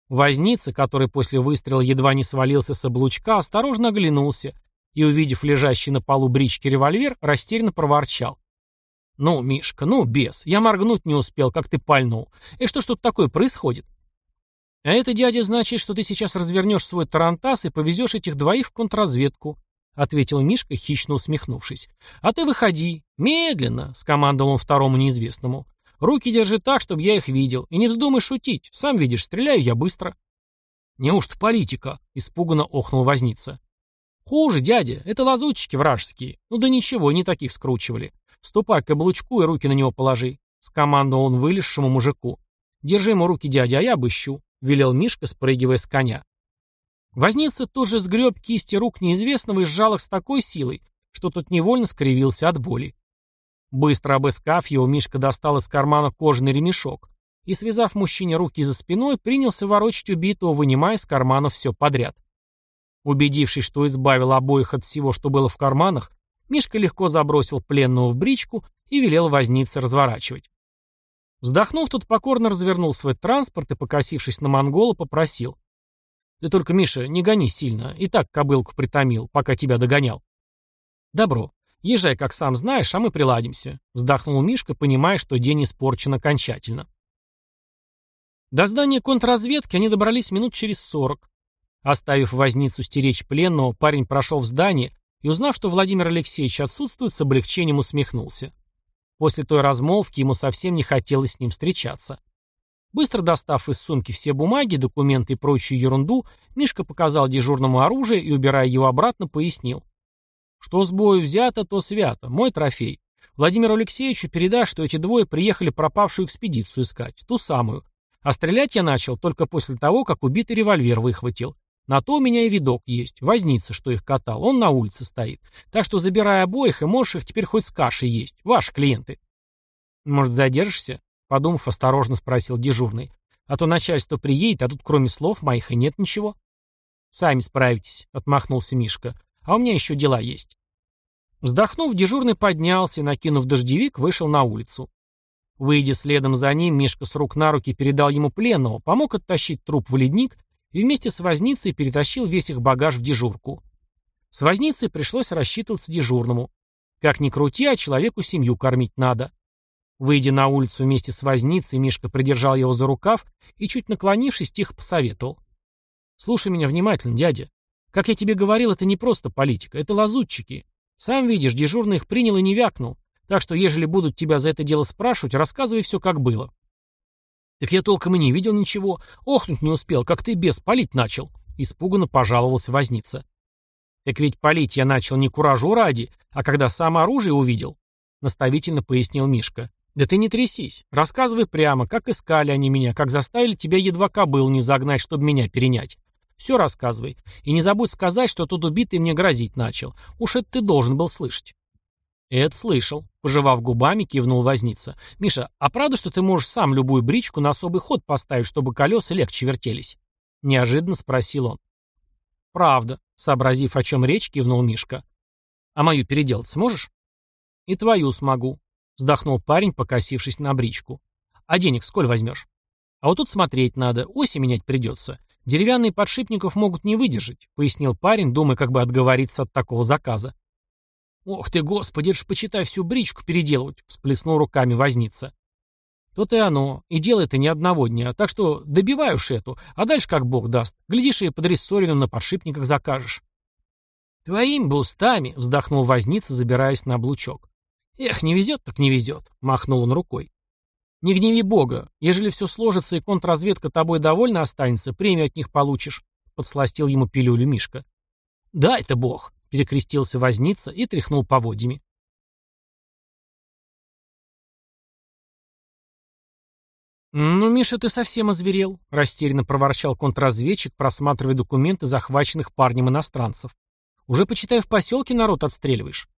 Возница, который после выстрела едва не свалился с облучка, осторожно оглянулся и, увидев лежащий на полу брички револьвер, растерянно проворчал. «Ну, Мишка, ну, бес, я моргнуть не успел, как ты пальнул. И что ж тут такое происходит?» А это, дядя, значит, что ты сейчас развернешь свой тарантас и повезешь этих двоих в контрразведку, ответил Мишка, хищно усмехнувшись. А ты выходи, медленно, скомандовал он второму неизвестному. Руки держи так, чтобы я их видел, и не вздумай шутить. Сам видишь, стреляю я быстро. Неужто политика? испуганно охнул возница. Хуже, дядя, это лазутчики вражеские. Ну да ничего, не таких скручивали. Ступай к облучку и руки на него положи, скомандовал он вылезшему мужику. Держи ему руки, дядя, а я обыщу велел Мишка, спрыгивая с коня. Возница тут же сгреб кисти рук неизвестного и сжал их с такой силой, что тот невольно скривился от боли. Быстро обыскав его, Мишка достал из кармана кожаный ремешок и, связав мужчине руки за спиной, принялся ворочать убитого, вынимая из кармана все подряд. Убедившись, что избавил обоих от всего, что было в карманах, Мишка легко забросил пленного в бричку и велел вознице разворачивать. Вздохнув, тот покорно развернул свой транспорт и, покосившись на монгола, попросил. «Ты только, Миша, не гони сильно. И так кобылку притомил, пока тебя догонял». «Добро. Езжай, как сам знаешь, а мы приладимся», — вздохнул Мишка, понимая, что день испорчен окончательно. До здания контрразведки они добрались минут через сорок. Оставив возницу стеречь пленного, парень прошел в здание и, узнав, что Владимир Алексеевич отсутствует, с облегчением усмехнулся. После той размолвки ему совсем не хотелось с ним встречаться. Быстро достав из сумки все бумаги, документы и прочую ерунду, Мишка показал дежурному оружие и, убирая его обратно, пояснил. Что с бою взято, то свято. Мой трофей. Владимиру Алексеевичу передашь, что эти двое приехали пропавшую экспедицию искать, ту самую. А стрелять я начал только после того, как убитый револьвер выхватил. На то у меня и видок есть. Возница, что их катал. Он на улице стоит. Так что забирай обоих, и можешь их теперь хоть с кашей есть. Ваши клиенты. Может, задержишься? Подумав, осторожно спросил дежурный. А то начальство приедет, а тут кроме слов моих и нет ничего. Сами справитесь, отмахнулся Мишка. А у меня еще дела есть. Вздохнув, дежурный поднялся и, накинув дождевик, вышел на улицу. Выйдя следом за ним, Мишка с рук на руки передал ему пленного, помог оттащить труп в ледник и вместе с возницей перетащил весь их багаж в дежурку. С возницей пришлось рассчитываться дежурному. Как ни крути, а человеку семью кормить надо. Выйдя на улицу вместе с возницей, Мишка придержал его за рукав и, чуть наклонившись, тихо посоветовал. «Слушай меня внимательно, дядя. Как я тебе говорил, это не просто политика, это лазутчики. Сам видишь, дежурный их принял и не вякнул. Так что, ежели будут тебя за это дело спрашивать, рассказывай все, как было. «Так я толком и не видел ничего. Охнуть не успел, как ты бес палить начал», — испуганно пожаловался возница. Так ведь палить я начал не куражу ради, а когда сам оружие увидел, наставительно пояснил Мишка. Да ты не трясись, рассказывай прямо, как искали они меня, как заставили тебя едва кобыл не загнать, чтобы меня перенять. Все рассказывай. И не забудь сказать, что тут убитый мне грозить начал. Уж это ты должен был слышать. «Это слышал», — пожевав губами, кивнул возница. «Миша, а правда, что ты можешь сам любую бричку на особый ход поставить, чтобы колеса легче вертелись?» Неожиданно спросил он. «Правда», — сообразив, о чем речь, кивнул Мишка. «А мою переделать сможешь?» «И твою смогу», — вздохнул парень, покосившись на бричку. «А денег сколь возьмешь?» «А вот тут смотреть надо, оси менять придется. Деревянные подшипников могут не выдержать», — пояснил парень, думая, как бы отговориться от такого заказа. «Ох ты, господи, это ж почитай всю бричку переделывать», — всплеснул руками возница. «То-то и оно. И дело это не одного дня. Так что добивай уж эту, а дальше как бог даст. Глядишь, и под рессорину на подшипниках закажешь». «Твоими бы устами», — вздохнул возница, забираясь на облучок. «Эх, не везет, так не везет», — махнул он рукой. «Не гневи бога. Ежели все сложится и контрразведка тобой довольна останется, премию от них получишь», — подсластил ему пилюлю Мишка. «Да, это бог», перекрестился возница и тряхнул поводьями. «Ну, Миша, ты совсем озверел», — растерянно проворчал контрразведчик, просматривая документы захваченных парнем иностранцев. «Уже, почитай, в поселке народ отстреливаешь».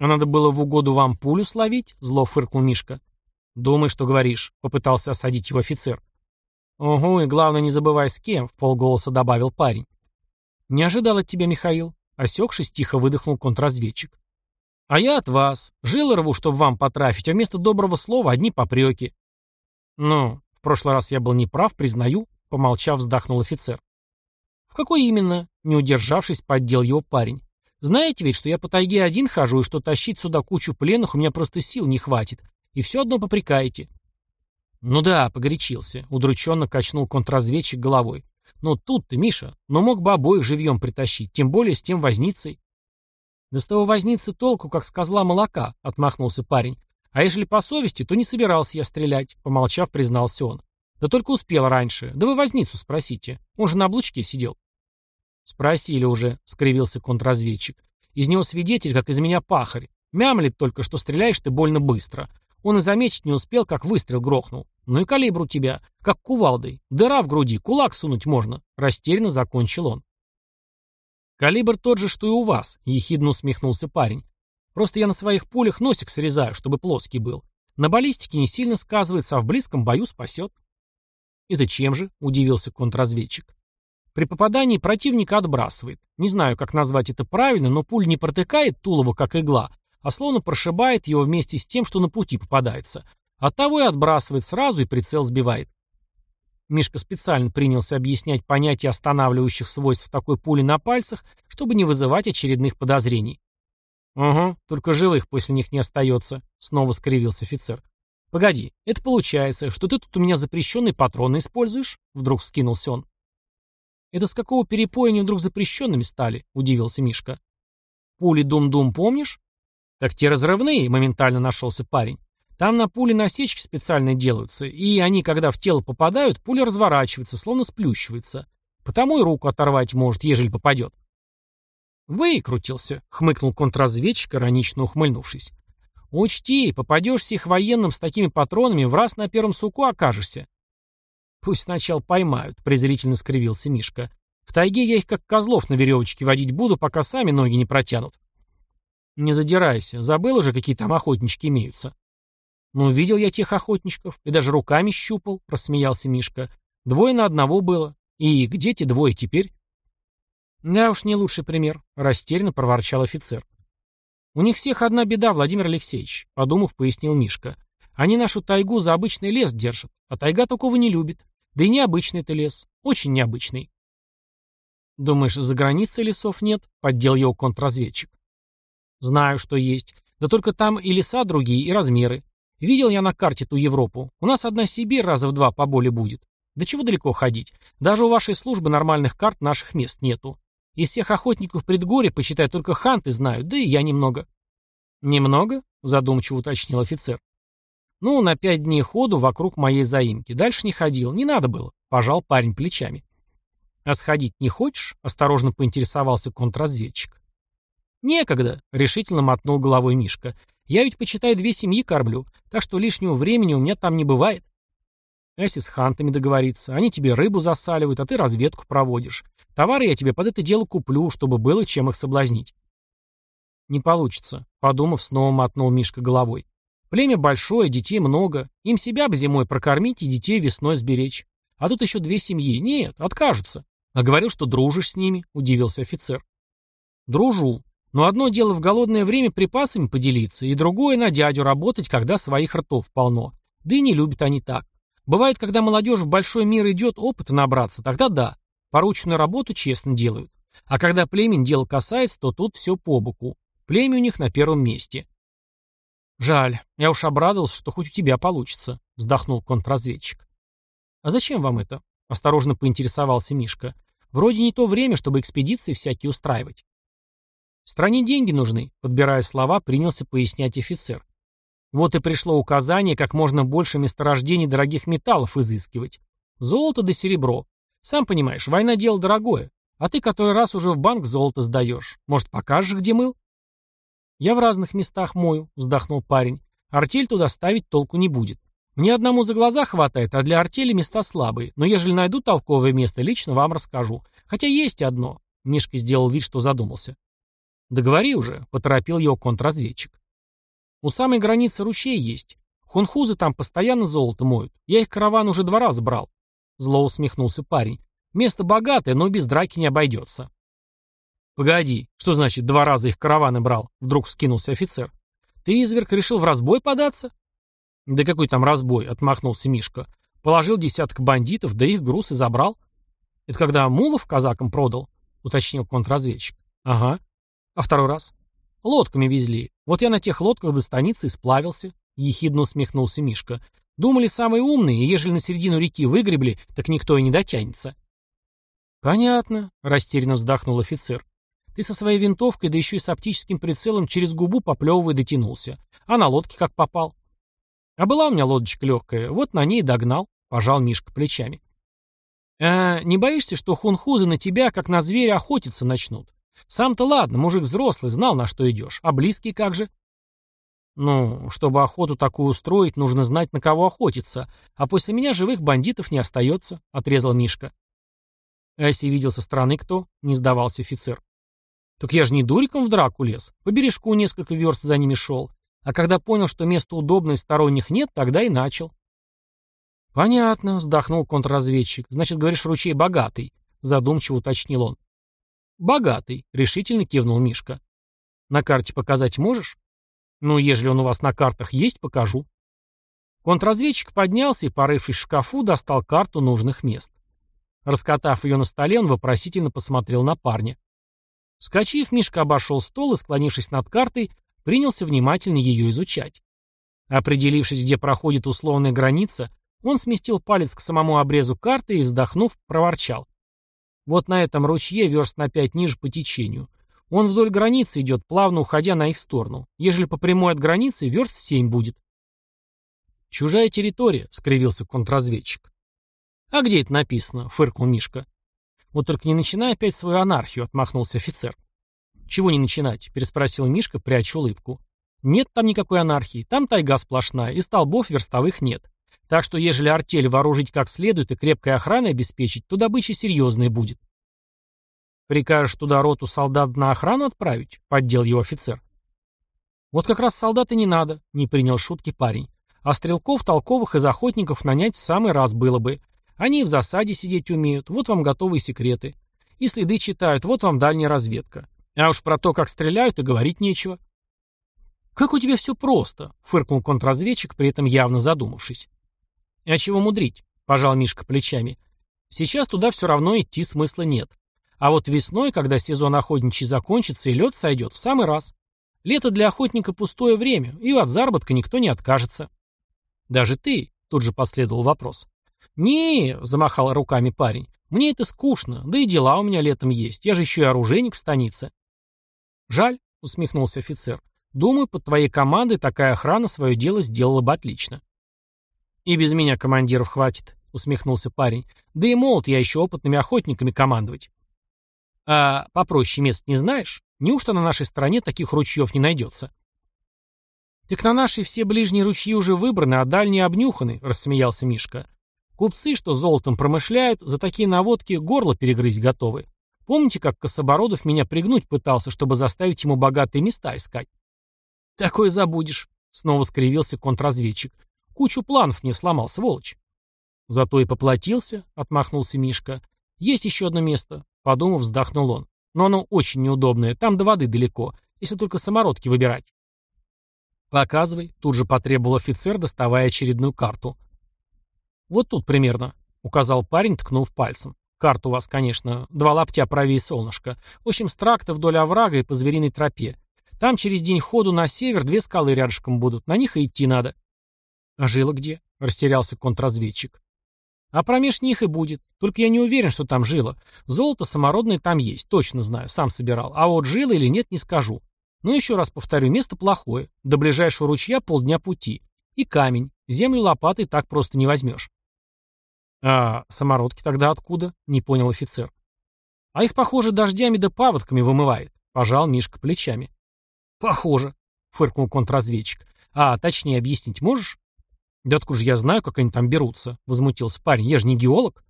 «А надо было в угоду вам пулю словить?» — зло фыркнул Мишка. «Думай, что говоришь», — попытался осадить его офицер. «Угу, и главное, не забывай с кем», — в полголоса добавил парень. «Не ожидал от тебя, Михаил. Осекшись, тихо выдохнул контрразведчик. «А я от вас. Жил рву, чтобы вам потрафить, а вместо доброго слова одни попреки». «Ну, в прошлый раз я был неправ, признаю», — помолчав, вздохнул офицер. «В какой именно?» — не удержавшись, поддел его парень. «Знаете ведь, что я по тайге один хожу, и что тащить сюда кучу пленных у меня просто сил не хватит. И все одно попрекаете». «Ну да», — погорячился, — удрученно качнул контрразведчик головой. Ну тут ты, Миша, но мог бы обоих живьем притащить, тем более с тем возницей. Да с того возницы толку, как с козла молока, отмахнулся парень. А если по совести, то не собирался я стрелять, помолчав, признался он. Да только успел раньше. Да вы возницу спросите. Он же на облучке сидел. Спросили уже, скривился контрразведчик. Из него свидетель, как из меня пахарь. Мямлит только, что стреляешь ты больно быстро. Он и заметить не успел, как выстрел грохнул. Ну и калибр у тебя, как кувалдой. Дыра в груди, кулак сунуть можно. Растерянно закончил он. Калибр тот же, что и у вас, ехидно усмехнулся парень. Просто я на своих пулях носик срезаю, чтобы плоский был. На баллистике не сильно сказывается, а в близком бою спасет. Это чем же? Удивился контрразведчик. При попадании противника отбрасывает. Не знаю, как назвать это правильно, но пуль не протыкает тулово, как игла, а словно прошибает его вместе с тем, что на пути попадается. Оттого и отбрасывает сразу, и прицел сбивает. Мишка специально принялся объяснять понятие останавливающих свойств такой пули на пальцах, чтобы не вызывать очередных подозрений. «Угу, только живых после них не остается», — снова скривился офицер. «Погоди, это получается, что ты тут у меня запрещенные патроны используешь?» — вдруг вскинулся он. «Это с какого перепоя они вдруг запрещенными стали?» — удивился Мишка. «Пули Дум-Дум помнишь?» «Так те разрывные», — моментально нашелся парень. «Там на пули насечки специально делаются, и они, когда в тело попадают, пуля разворачивается, словно сплющивается. Потому и руку оторвать может, ежели попадет». «Выкрутился», — хмыкнул контрразведчик, иронично ухмыльнувшись. «Учти, попадешься их военным с такими патронами, в раз на первом суку окажешься». «Пусть сначала поймают», — презрительно скривился Мишка. «В тайге я их как козлов на веревочке водить буду, пока сами ноги не протянут». «Не задирайся. Забыл уже, какие там охотнички имеются». «Ну, видел я тех охотничков. И даже руками щупал», — рассмеялся Мишка. «Двое на одного было. И где те двое теперь?» «Да уж не лучший пример», — растерянно проворчал офицер. «У них всех одна беда, Владимир Алексеевич», — подумав, пояснил Мишка. «Они нашу тайгу за обычный лес держат, а тайга такого не любит. Да и необычный это лес. Очень необычный». «Думаешь, за границей лесов нет?» — поддел его контрразведчик. Знаю, что есть. Да только там и леса другие, и размеры. Видел я на карте ту Европу. У нас одна Сибирь раза в два поболее будет. Да чего далеко ходить? Даже у вашей службы нормальных карт наших мест нету. Из всех охотников предгорья, посчитай, только ханты знают, да и я немного. Немного? Задумчиво уточнил офицер. Ну, на пять дней ходу вокруг моей заимки. Дальше не ходил, не надо было. Пожал парень плечами. «А сходить не хочешь?» — осторожно поинтересовался контрразведчик. «Некогда», — решительно мотнул головой Мишка. «Я ведь, почитай, две семьи кормлю, так что лишнего времени у меня там не бывает». Если с хантами договориться? Они тебе рыбу засаливают, а ты разведку проводишь. Товары я тебе под это дело куплю, чтобы было чем их соблазнить. Не получится, подумав, снова мотнул Мишка головой. Племя большое, детей много. Им себя бы зимой прокормить и детей весной сберечь. А тут еще две семьи. Нет, откажутся. А говорил, что дружишь с ними, удивился офицер. Дружу. Но одно дело в голодное время припасами поделиться, и другое на дядю работать, когда своих ртов полно. Да и не любят они так. Бывает, когда молодежь в большой мир идет опыта набраться, тогда да, порученную работу честно делают. А когда племень дело касается, то тут все по боку. Племя у них на первом месте. «Жаль, я уж обрадовался, что хоть у тебя получится», — вздохнул контрразведчик. «А зачем вам это?» — осторожно поинтересовался Мишка. «Вроде не то время, чтобы экспедиции всякие устраивать». «В стране деньги нужны», — подбирая слова, принялся пояснять офицер. Вот и пришло указание, как можно больше месторождений дорогих металлов изыскивать. Золото да серебро. Сам понимаешь, война дело дорогое. А ты который раз уже в банк золото сдаешь. Может, покажешь, где мыл? Я в разных местах мою, вздохнул парень. Артель туда ставить толку не будет. Мне одному за глаза хватает, а для артели места слабые. Но ежели найду толковое место, лично вам расскажу. Хотя есть одно. Мишка сделал вид, что задумался. «Договори уже», — поторопил его контрразведчик. У самой границы ручей есть. Хунхузы там постоянно золото моют. Я их караван уже два раза брал. Зло усмехнулся парень. Место богатое, но без драки не обойдется. Погоди, что значит два раза их караваны брал? Вдруг вскинулся офицер. Ты, изверг, решил в разбой податься? Да какой там разбой, отмахнулся Мишка. Положил десяток бандитов, да их груз и забрал. Это когда Мулов казакам продал, уточнил контрразведчик. Ага. А второй раз? Лодками везли. Вот я на тех лодках до станицы сплавился. Ехидно усмехнулся Мишка. Думали самые умные, и ежели на середину реки выгребли, так никто и не дотянется. Понятно, растерянно вздохнул офицер. Ты со своей винтовкой, да еще и с оптическим прицелом через губу поплевывая дотянулся. А на лодке как попал? А была у меня лодочка легкая, вот на ней догнал, пожал Мишка плечами. А не боишься, что хунхузы на тебя, как на зверя, охотиться начнут? Сам-то ладно, мужик взрослый, знал, на что идешь. А близкий как же? Ну, чтобы охоту такую устроить, нужно знать, на кого охотиться. А после меня живых бандитов не остается, — отрезал Мишка. А если видел со стороны кто? — не сдавался офицер. Так я же не дуриком в драку лез. По бережку несколько верст за ними шел. А когда понял, что места удобное сторонних нет, тогда и начал. Понятно, вздохнул контрразведчик. Значит, говоришь, ручей богатый, задумчиво уточнил он. «Богатый», — решительно кивнул Мишка. «На карте показать можешь?» «Ну, ежели он у вас на картах есть, покажу». Контрразведчик поднялся и, порывшись в шкафу, достал карту нужных мест. Раскатав ее на столе, он вопросительно посмотрел на парня. Вскочив, Мишка обошел стол и, склонившись над картой, принялся внимательно ее изучать. Определившись, где проходит условная граница, он сместил палец к самому обрезу карты и, вздохнув, проворчал. Вот на этом ручье верст на пять ниже по течению. Он вдоль границы идет, плавно уходя на их сторону. Ежели по прямой от границы, верст семь будет. «Чужая территория», — скривился контрразведчик. «А где это написано?» — фыркнул Мишка. «Вот только не начинай опять свою анархию», — отмахнулся офицер. «Чего не начинать?» — переспросил Мишка, пряча улыбку. «Нет там никакой анархии, там тайга сплошная, и столбов верстовых нет. Так что, ежели артель вооружить как следует и крепкой охраной обеспечить, то добыча серьезная будет. «Прикажешь туда роту солдат на охрану отправить?» — поддел его офицер. «Вот как раз солдаты не надо», — не принял шутки парень. «А стрелков, толковых из охотников нанять в самый раз было бы. Они и в засаде сидеть умеют, вот вам готовые секреты. И следы читают, вот вам дальняя разведка. А уж про то, как стреляют, и говорить нечего». «Как у тебя все просто», — фыркнул контрразведчик, при этом явно задумавшись. «А чего мудрить?» — пожал Мишка плечами. «Сейчас туда все равно идти смысла нет. А вот весной, когда сезон охотничий закончится и лед сойдет, в самый раз. Лето для охотника пустое время, и от заработка никто не откажется». «Даже ты?» — тут же последовал вопрос. «Не», — замахал руками парень, — «мне это скучно, да и дела у меня летом есть, я же еще и оружейник в станице». «Жаль», — усмехнулся офицер, — «думаю, под твоей командой такая охрана свое дело сделала бы отлично». «И без меня командиров хватит», — усмехнулся парень. «Да и молод я еще опытными охотниками командовать». «А попроще мест не знаешь? Неужто на нашей стороне таких ручьев не найдется?» «Так на нашей все ближние ручьи уже выбраны, а дальние обнюханы», — рассмеялся Мишка. «Купцы, что золотом промышляют, за такие наводки горло перегрызть готовы. Помните, как Кособородов меня пригнуть пытался, чтобы заставить ему богатые места искать?» «Такое забудешь», — снова скривился контрразведчик. «Кучу планов мне сломал, сволочь». «Зато и поплатился», — отмахнулся Мишка. «Есть еще одно место», — подумав, вздохнул он. «Но оно очень неудобное, там до воды далеко, если только самородки выбирать». «Показывай», — тут же потребовал офицер, доставая очередную карту. «Вот тут примерно», — указал парень, ткнув пальцем. «Карта у вас, конечно, два лаптя правее солнышка. В общем, с тракта вдоль оврага и по звериной тропе. Там через день ходу на север две скалы рядышком будут, на них и идти надо». «А жила где?» — растерялся контрразведчик. А промеж них и будет. Только я не уверен, что там жило. Золото самородное там есть, точно знаю, сам собирал. А вот жило или нет, не скажу. Но еще раз повторю, место плохое. До ближайшего ручья полдня пути. И камень. Землю лопатой так просто не возьмешь. А самородки тогда откуда? Не понял офицер. А их, похоже, дождями да паводками вымывает. Пожал Мишка плечами. Похоже, фыркнул контрразведчик. А точнее объяснить можешь? «Да откуда же я знаю, как они там берутся?» — возмутился парень. «Я же не геолог».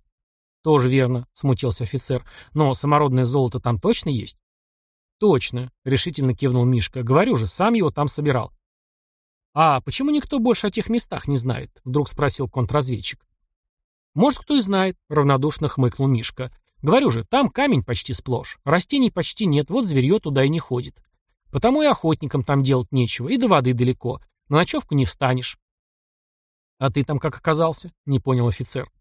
«Тоже верно», — смутился офицер. «Но самородное золото там точно есть?» «Точно», — решительно кивнул Мишка. «Говорю же, сам его там собирал». «А почему никто больше о тех местах не знает?» — вдруг спросил контрразведчик. «Может, кто и знает», — равнодушно хмыкнул Мишка. «Говорю же, там камень почти сплошь, растений почти нет, вот зверье туда и не ходит. Потому и охотникам там делать нечего, и до воды далеко. На ночевку не встанешь. «А ты там как оказался?» — не понял офицер.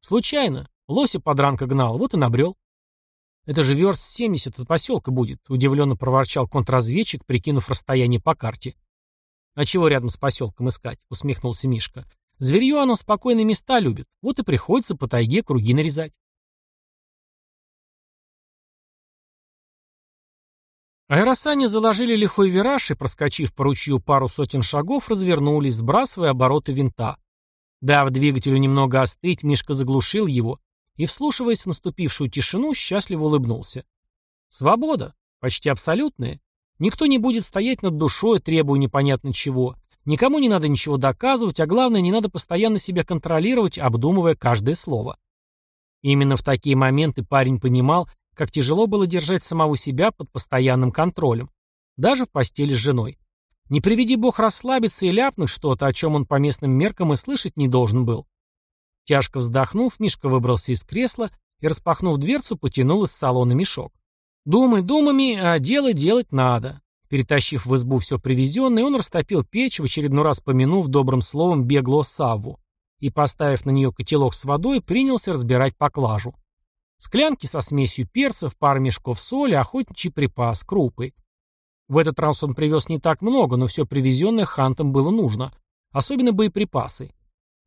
«Случайно. Лося подранка гнал, вот и набрел». «Это же верст семьдесят от поселка будет», — удивленно проворчал контрразведчик, прикинув расстояние по карте. «А чего рядом с поселком искать?» — усмехнулся Мишка. «Зверье оно спокойные места любит, вот и приходится по тайге круги нарезать». Аэросани заложили лихой вираж и, проскочив по ручью пару сотен шагов, развернулись, сбрасывая обороты винта. Дав двигателю немного остыть, Мишка заглушил его и, вслушиваясь в наступившую тишину, счастливо улыбнулся. Свобода, почти абсолютная. Никто не будет стоять над душой, требуя непонятно чего. Никому не надо ничего доказывать, а главное, не надо постоянно себя контролировать, обдумывая каждое слово. Именно в такие моменты парень понимал, как тяжело было держать самого себя под постоянным контролем, даже в постели с женой. Не приведи бог расслабиться и ляпнуть что-то, о чем он по местным меркам и слышать не должен был. Тяжко вздохнув, Мишка выбрался из кресла и, распахнув дверцу, потянул из салона мешок. Думай думами, а дело делать надо. Перетащив в избу все привезенное, он растопил печь, в очередной раз помянув добрым словом беглого Савву, и, поставив на нее котелок с водой, принялся разбирать поклажу. Склянки со смесью перцев, пара мешков соли, охотничий припас, крупы. В этот раз он привез не так много, но все привезенное Хантом было нужно. Особенно боеприпасы.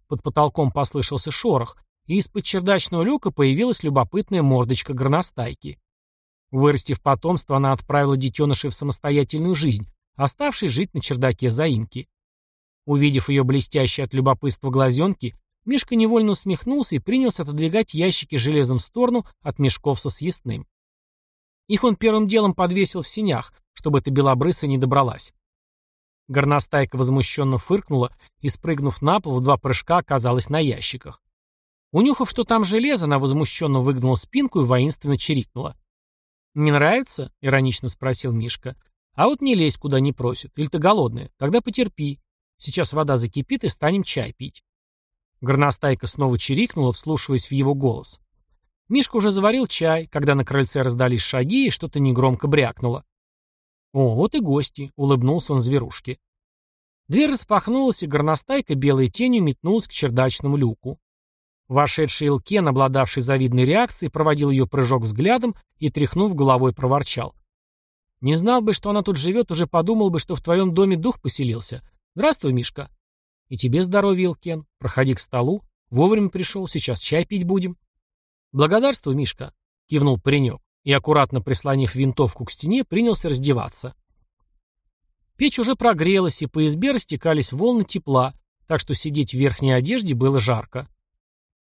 Под потолком послышался шорох, и из-под чердачного люка появилась любопытная мордочка горностайки. Вырастив потомство, она отправила детенышей в самостоятельную жизнь, оставшись жить на чердаке заимки. Увидев ее блестящие от любопытства глазенки, Мишка невольно усмехнулся и принялся отодвигать ящики железом в сторону от мешков со съестным. Их он первым делом подвесил в синях, чтобы эта белобрысая не добралась. Горностайка возмущенно фыркнула и, спрыгнув на пол, в два прыжка оказалась на ящиках. Унюхав, что там железо, она возмущенно выгнула спинку и воинственно чирикнула. «Не нравится?» — иронично спросил Мишка. «А вот не лезь, куда не просят. Или ты голодная? Тогда потерпи. Сейчас вода закипит и станем чай пить». Горностайка снова чирикнула, вслушиваясь в его голос. Мишка уже заварил чай, когда на крыльце раздались шаги и что-то негромко брякнуло. «О, вот и гости», — улыбнулся он зверушке. Дверь распахнулась, и горностайка белой тенью метнулась к чердачному люку. Вошедший Илкен, обладавший завидной реакцией, проводил ее прыжок взглядом и, тряхнув головой, проворчал. «Не знал бы, что она тут живет, уже подумал бы, что в твоем доме дух поселился. Здравствуй, Мишка». «И тебе здоровья, Илкен. Проходи к столу. Вовремя пришел, сейчас чай пить будем». «Благодарствуй, Мишка», — кивнул паренек и, аккуратно прислонив винтовку к стене, принялся раздеваться. Печь уже прогрелась, и по избе растекались волны тепла, так что сидеть в верхней одежде было жарко.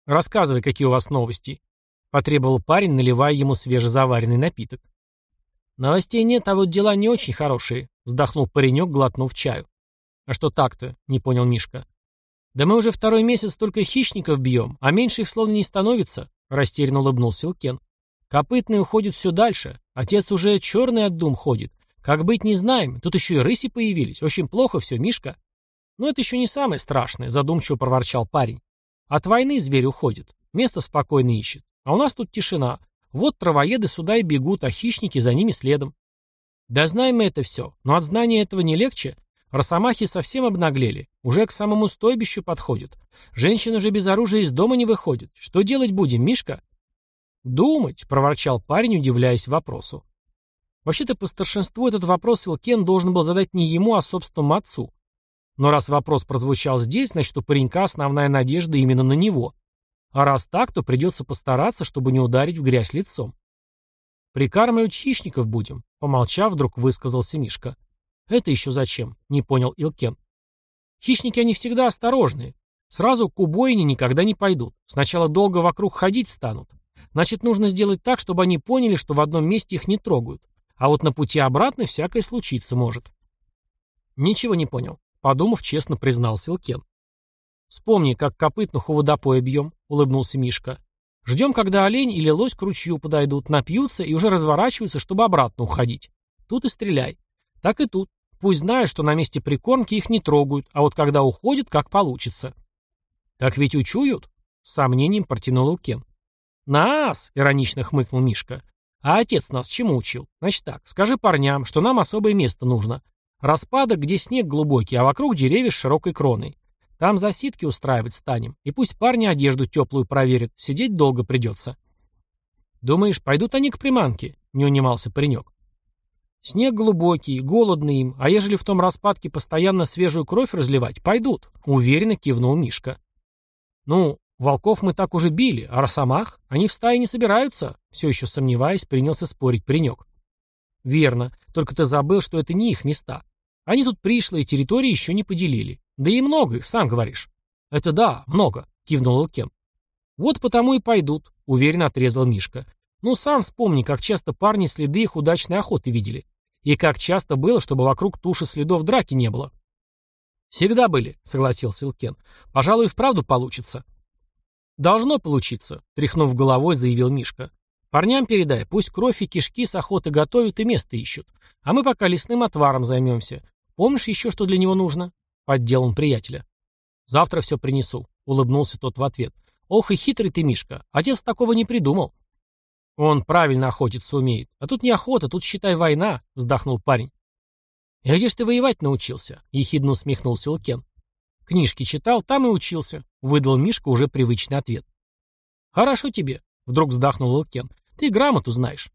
Рассказывай, какие у вас новости. Потребовал парень, наливая ему свежезаваренный напиток. Новостей нет, а вот дела не очень хорошие, вздохнул паренек, глотнув чаю. А что так-то? Не понял Мишка. Да мы уже второй месяц только хищников бьем, а меньше их словно не становится, растерянно улыбнулся Илкен. Копытный уходит все дальше. Отец уже черный от дум ходит. Как быть, не знаем. Тут еще и рыси появились. Очень плохо все, Мишка. Но это еще не самое страшное, задумчиво проворчал парень. От войны зверь уходит. Место спокойно ищет. А у нас тут тишина. Вот травоеды сюда и бегут, а хищники за ними следом. Да знаем мы это все, но от знания этого не легче. Росомахи совсем обнаглели, уже к самому стойбищу подходят. Женщины же без оружия из дома не выходят. Что делать будем, Мишка? Думать, проворчал парень, удивляясь вопросу. Вообще-то по старшинству этот вопрос Илкен должен был задать не ему, а собственному отцу. Но раз вопрос прозвучал здесь, значит, у паренька основная надежда именно на него. А раз так, то придется постараться, чтобы не ударить в грязь лицом. «Прикармливать хищников будем», — помолчав, вдруг высказался Мишка. «Это еще зачем?» — не понял Илкен. «Хищники, они всегда осторожные. Сразу к убойне никогда не пойдут. Сначала долго вокруг ходить станут. Значит, нужно сделать так, чтобы они поняли, что в одном месте их не трогают. А вот на пути обратно всякое случиться может». «Ничего не понял», — подумав, честно признался Илкен. «Вспомни, как копытных у водопоя бьем», — улыбнулся Мишка. «Ждем, когда олень или лось к ручью подойдут, напьются и уже разворачиваются, чтобы обратно уходить. Тут и стреляй. Так и тут. Пусть знают, что на месте прикормки их не трогают, а вот когда уходят, как получится». «Так ведь учуют?» — с сомнением протянул Кен. «Нас!» — иронично хмыкнул Мишка. «А отец нас чему учил? Значит так, скажи парням, что нам особое место нужно. Распадок, где снег глубокий, а вокруг деревья с широкой кроной. Там засидки устраивать станем. И пусть парни одежду теплую проверят. Сидеть долго придется. Думаешь, пойдут они к приманке? Не унимался паренек. Снег глубокий, голодный им, а ежели в том распадке постоянно свежую кровь разливать, пойдут, уверенно кивнул Мишка. Ну, волков мы так уже били, а росомах? Они в стае не собираются, все еще сомневаясь, принялся спорить паренек. Верно, только ты забыл, что это не их места. Они тут пришлые, территории еще не поделили. Да и много их, сам говоришь. Это да, много, кивнул Кен. Вот потому и пойдут, уверенно отрезал Мишка. Ну, сам вспомни, как часто парни следы их удачной охоты видели. И как часто было, чтобы вокруг туши следов драки не было. Всегда были, согласился Илкен. Пожалуй, вправду получится. Должно получиться, тряхнув головой, заявил Мишка. Парням передай, пусть кровь и кишки с охоты готовят и место ищут. А мы пока лесным отваром займемся. Помнишь еще, что для него нужно? Поддел он приятеля. «Завтра все принесу», — улыбнулся тот в ответ. «Ох и хитрый ты, Мишка. Отец такого не придумал». «Он правильно охотиться умеет. А тут не охота, тут, считай, война», — вздохнул парень. «И где ж ты воевать научился?» — ехидно усмехнулся Лукен. «Книжки читал, там и учился», — выдал Мишка уже привычный ответ. «Хорошо тебе», — вдруг вздохнул Лукен. «Ты грамоту знаешь».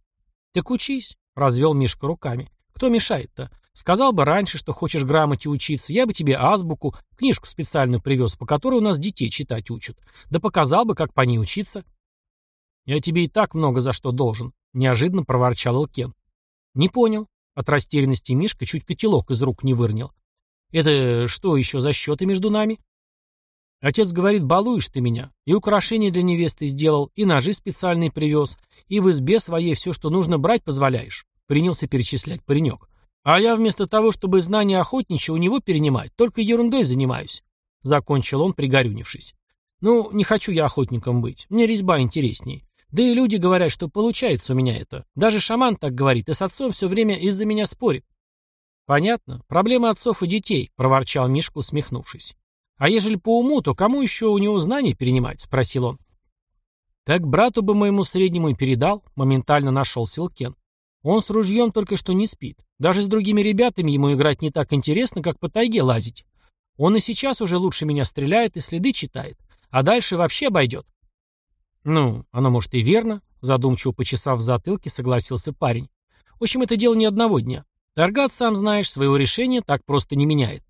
«Так учись», — развел Мишка руками. «Кто мешает-то? Сказал бы раньше, что хочешь грамоте учиться, я бы тебе азбуку, книжку специальную привез, по которой у нас детей читать учат. Да показал бы, как по ней учиться. Я тебе и так много за что должен, неожиданно проворчал Элкен. Не понял. От растерянности Мишка чуть котелок из рук не вырнил. Это что еще за счеты между нами? Отец говорит, балуешь ты меня. И украшения для невесты сделал, и ножи специальные привез, и в избе своей все, что нужно брать, позволяешь. Принялся перечислять паренек. А я вместо того, чтобы знания охотничьи у него перенимать, только ерундой занимаюсь. Закончил он, пригорюнившись. Ну, не хочу я охотником быть. Мне резьба интереснее. Да и люди говорят, что получается у меня это. Даже шаман так говорит, и с отцом все время из-за меня спорит. Понятно. Проблема отцов и детей, проворчал Мишка, усмехнувшись. А ежели по уму, то кому еще у него знания перенимать? Спросил он. Так брату бы моему среднему и передал, моментально нашел Силкен. Он с ружьем только что не спит. Даже с другими ребятами ему играть не так интересно, как по тайге лазить. Он и сейчас уже лучше меня стреляет и следы читает. А дальше вообще обойдет. Ну, оно может и верно, задумчиво почесав в затылке, согласился парень. В общем, это дело не одного дня. Таргат, сам знаешь, своего решения так просто не меняет.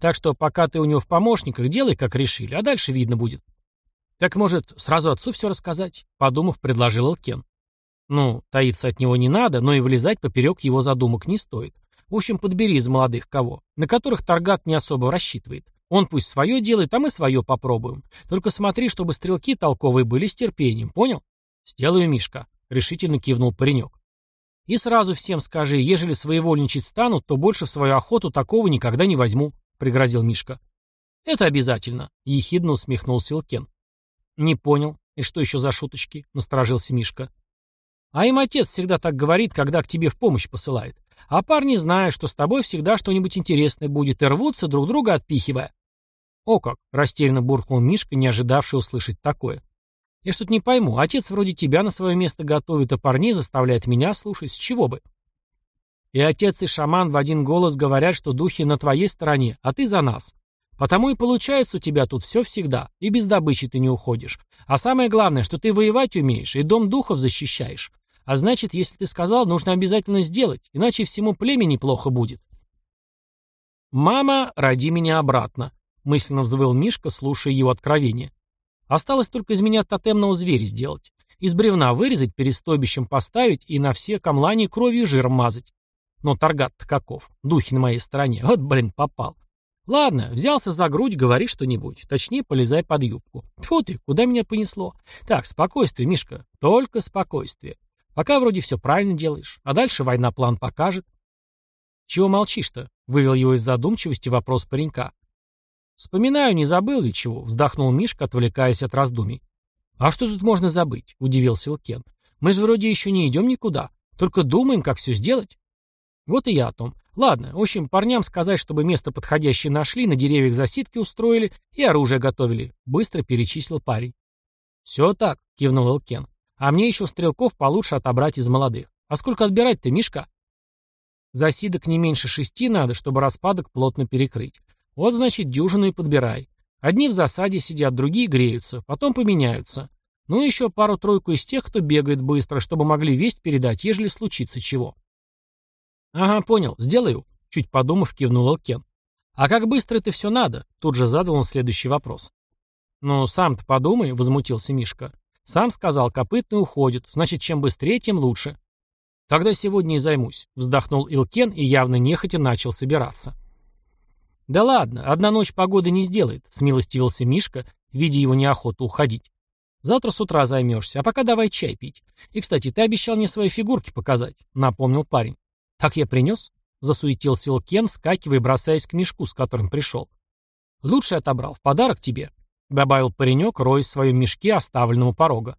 Так что пока ты у него в помощниках, делай, как решили, а дальше видно будет. Так, может, сразу отцу все рассказать? Подумав, предложил Элкен. Ну, таиться от него не надо, но и влезать поперек его задумок не стоит. В общем, подбери из молодых кого, на которых Таргат не особо рассчитывает. Он пусть свое делает, а мы свое попробуем. Только смотри, чтобы стрелки толковые были с терпением, понял? Сделаю, Мишка, решительно кивнул паренек. И сразу всем скажи, ежели своевольничать станут, то больше в свою охоту такого никогда не возьму, пригрозил Мишка. Это обязательно, ехидно усмехнулся Илкен. Не понял. И что еще за шуточки? Насторожился Мишка. А им отец всегда так говорит, когда к тебе в помощь посылает. А парни знают, что с тобой всегда что-нибудь интересное будет, и рвутся, друг друга отпихивая. О как! Растерянно буркнул Мишка, не ожидавший услышать такое. Я что-то не пойму. Отец вроде тебя на свое место готовит, а парней заставляет меня слушать. С чего бы? И отец, и шаман в один голос говорят, что духи на твоей стороне, а ты за нас. Потому и получается у тебя тут все всегда, и без добычи ты не уходишь. А самое главное, что ты воевать умеешь, и дом духов защищаешь. А значит, если ты сказал, нужно обязательно сделать, иначе всему племени плохо будет. «Мама, роди меня обратно», — мысленно взвыл Мишка, слушая его откровение. «Осталось только из меня тотемного зверя сделать. Из бревна вырезать, перед стойбищем поставить и на все камлани кровью и жиром мазать. Но торгат-то каков, духи на моей стороне. Вот, блин, попал. Ладно, взялся за грудь, говори что-нибудь. Точнее, полезай под юбку. Тьфу ты, куда меня понесло? Так, спокойствие, Мишка, только спокойствие. Пока вроде все правильно делаешь, а дальше война план покажет. Чего молчишь-то? Вывел его из задумчивости вопрос паренька. Вспоминаю, не забыл ли чего, вздохнул Мишка, отвлекаясь от раздумий. А что тут можно забыть? Удивился Илкен. Мы же вроде еще не идем никуда, только думаем, как все сделать. Вот и я о том. Ладно, в общем, парням сказать, чтобы место подходящее нашли, на деревьях засидки устроили и оружие готовили. Быстро перечислил парень. Все так, кивнул Элкен. А мне еще стрелков получше отобрать из молодых. А сколько отбирать-то, Мишка? Засидок не меньше шести надо, чтобы распадок плотно перекрыть. Вот, значит, дюжину и подбирай. Одни в засаде сидят, другие греются, потом поменяются. Ну и еще пару-тройку из тех, кто бегает быстро, чтобы могли весть передать, ежели случится чего. «Ага, понял, сделаю», — чуть подумав, кивнул Алкен. «А как быстро это все надо?» — тут же задал он следующий вопрос. «Ну, сам-то подумай», — возмутился Мишка. «Сам сказал, копытный уходит, значит, чем быстрее, тем лучше». «Тогда сегодня и займусь», — вздохнул Илкен и явно нехотя начал собираться. «Да ладно, одна ночь погоды не сделает», — смилостивился Мишка, видя его неохоту уходить. «Завтра с утра займешься, а пока давай чай пить. И, кстати, ты обещал мне свои фигурки показать», — напомнил парень. «Так я принес?» — засуетился Илкен, скакивая и бросаясь к мешку, с которым пришел. «Лучше отобрал. В подарок тебе», — добавил паренек, роясь в своем мешке, оставленном у порога.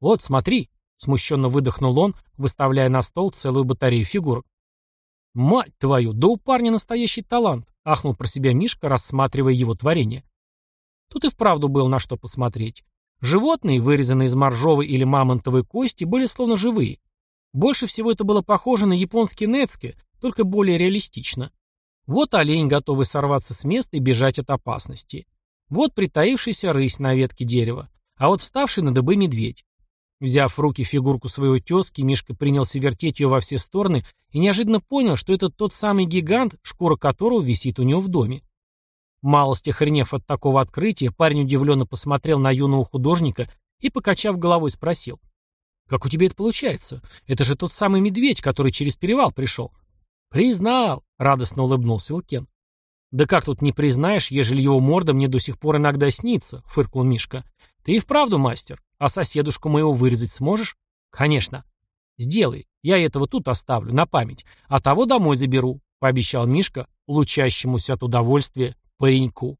«Вот, смотри», — смущенно выдохнул он, выставляя на стол целую батарею фигурок. «Мать твою, да у парня настоящий талант!» — ахнул про себя Мишка, рассматривая его творение. Тут и вправду было на что посмотреть. Животные, вырезанные из моржовой или мамонтовой кости, были словно живые. Больше всего это было похоже на японский нецке, только более реалистично. Вот олень, готовый сорваться с места и бежать от опасности. Вот притаившийся рысь на ветке дерева. А вот вставший на дыбы медведь. Взяв в руки фигурку своего тезки, Мишка принялся вертеть ее во все стороны и неожиданно понял, что это тот самый гигант, шкура которого висит у него в доме. Малость охренев от такого открытия, парень удивленно посмотрел на юного художника и, покачав головой, спросил. Как у тебя это получается? Это же тот самый медведь, который через перевал пришел. Признал, радостно улыбнулся Илкен. Да как тут не признаешь, ежели его морда мне до сих пор иногда снится, фыркнул Мишка. Ты и вправду мастер. А соседушку моего вырезать сможешь? Конечно. Сделай. Я этого тут оставлю, на память. А того домой заберу, пообещал Мишка, лучащемуся от удовольствия пареньку.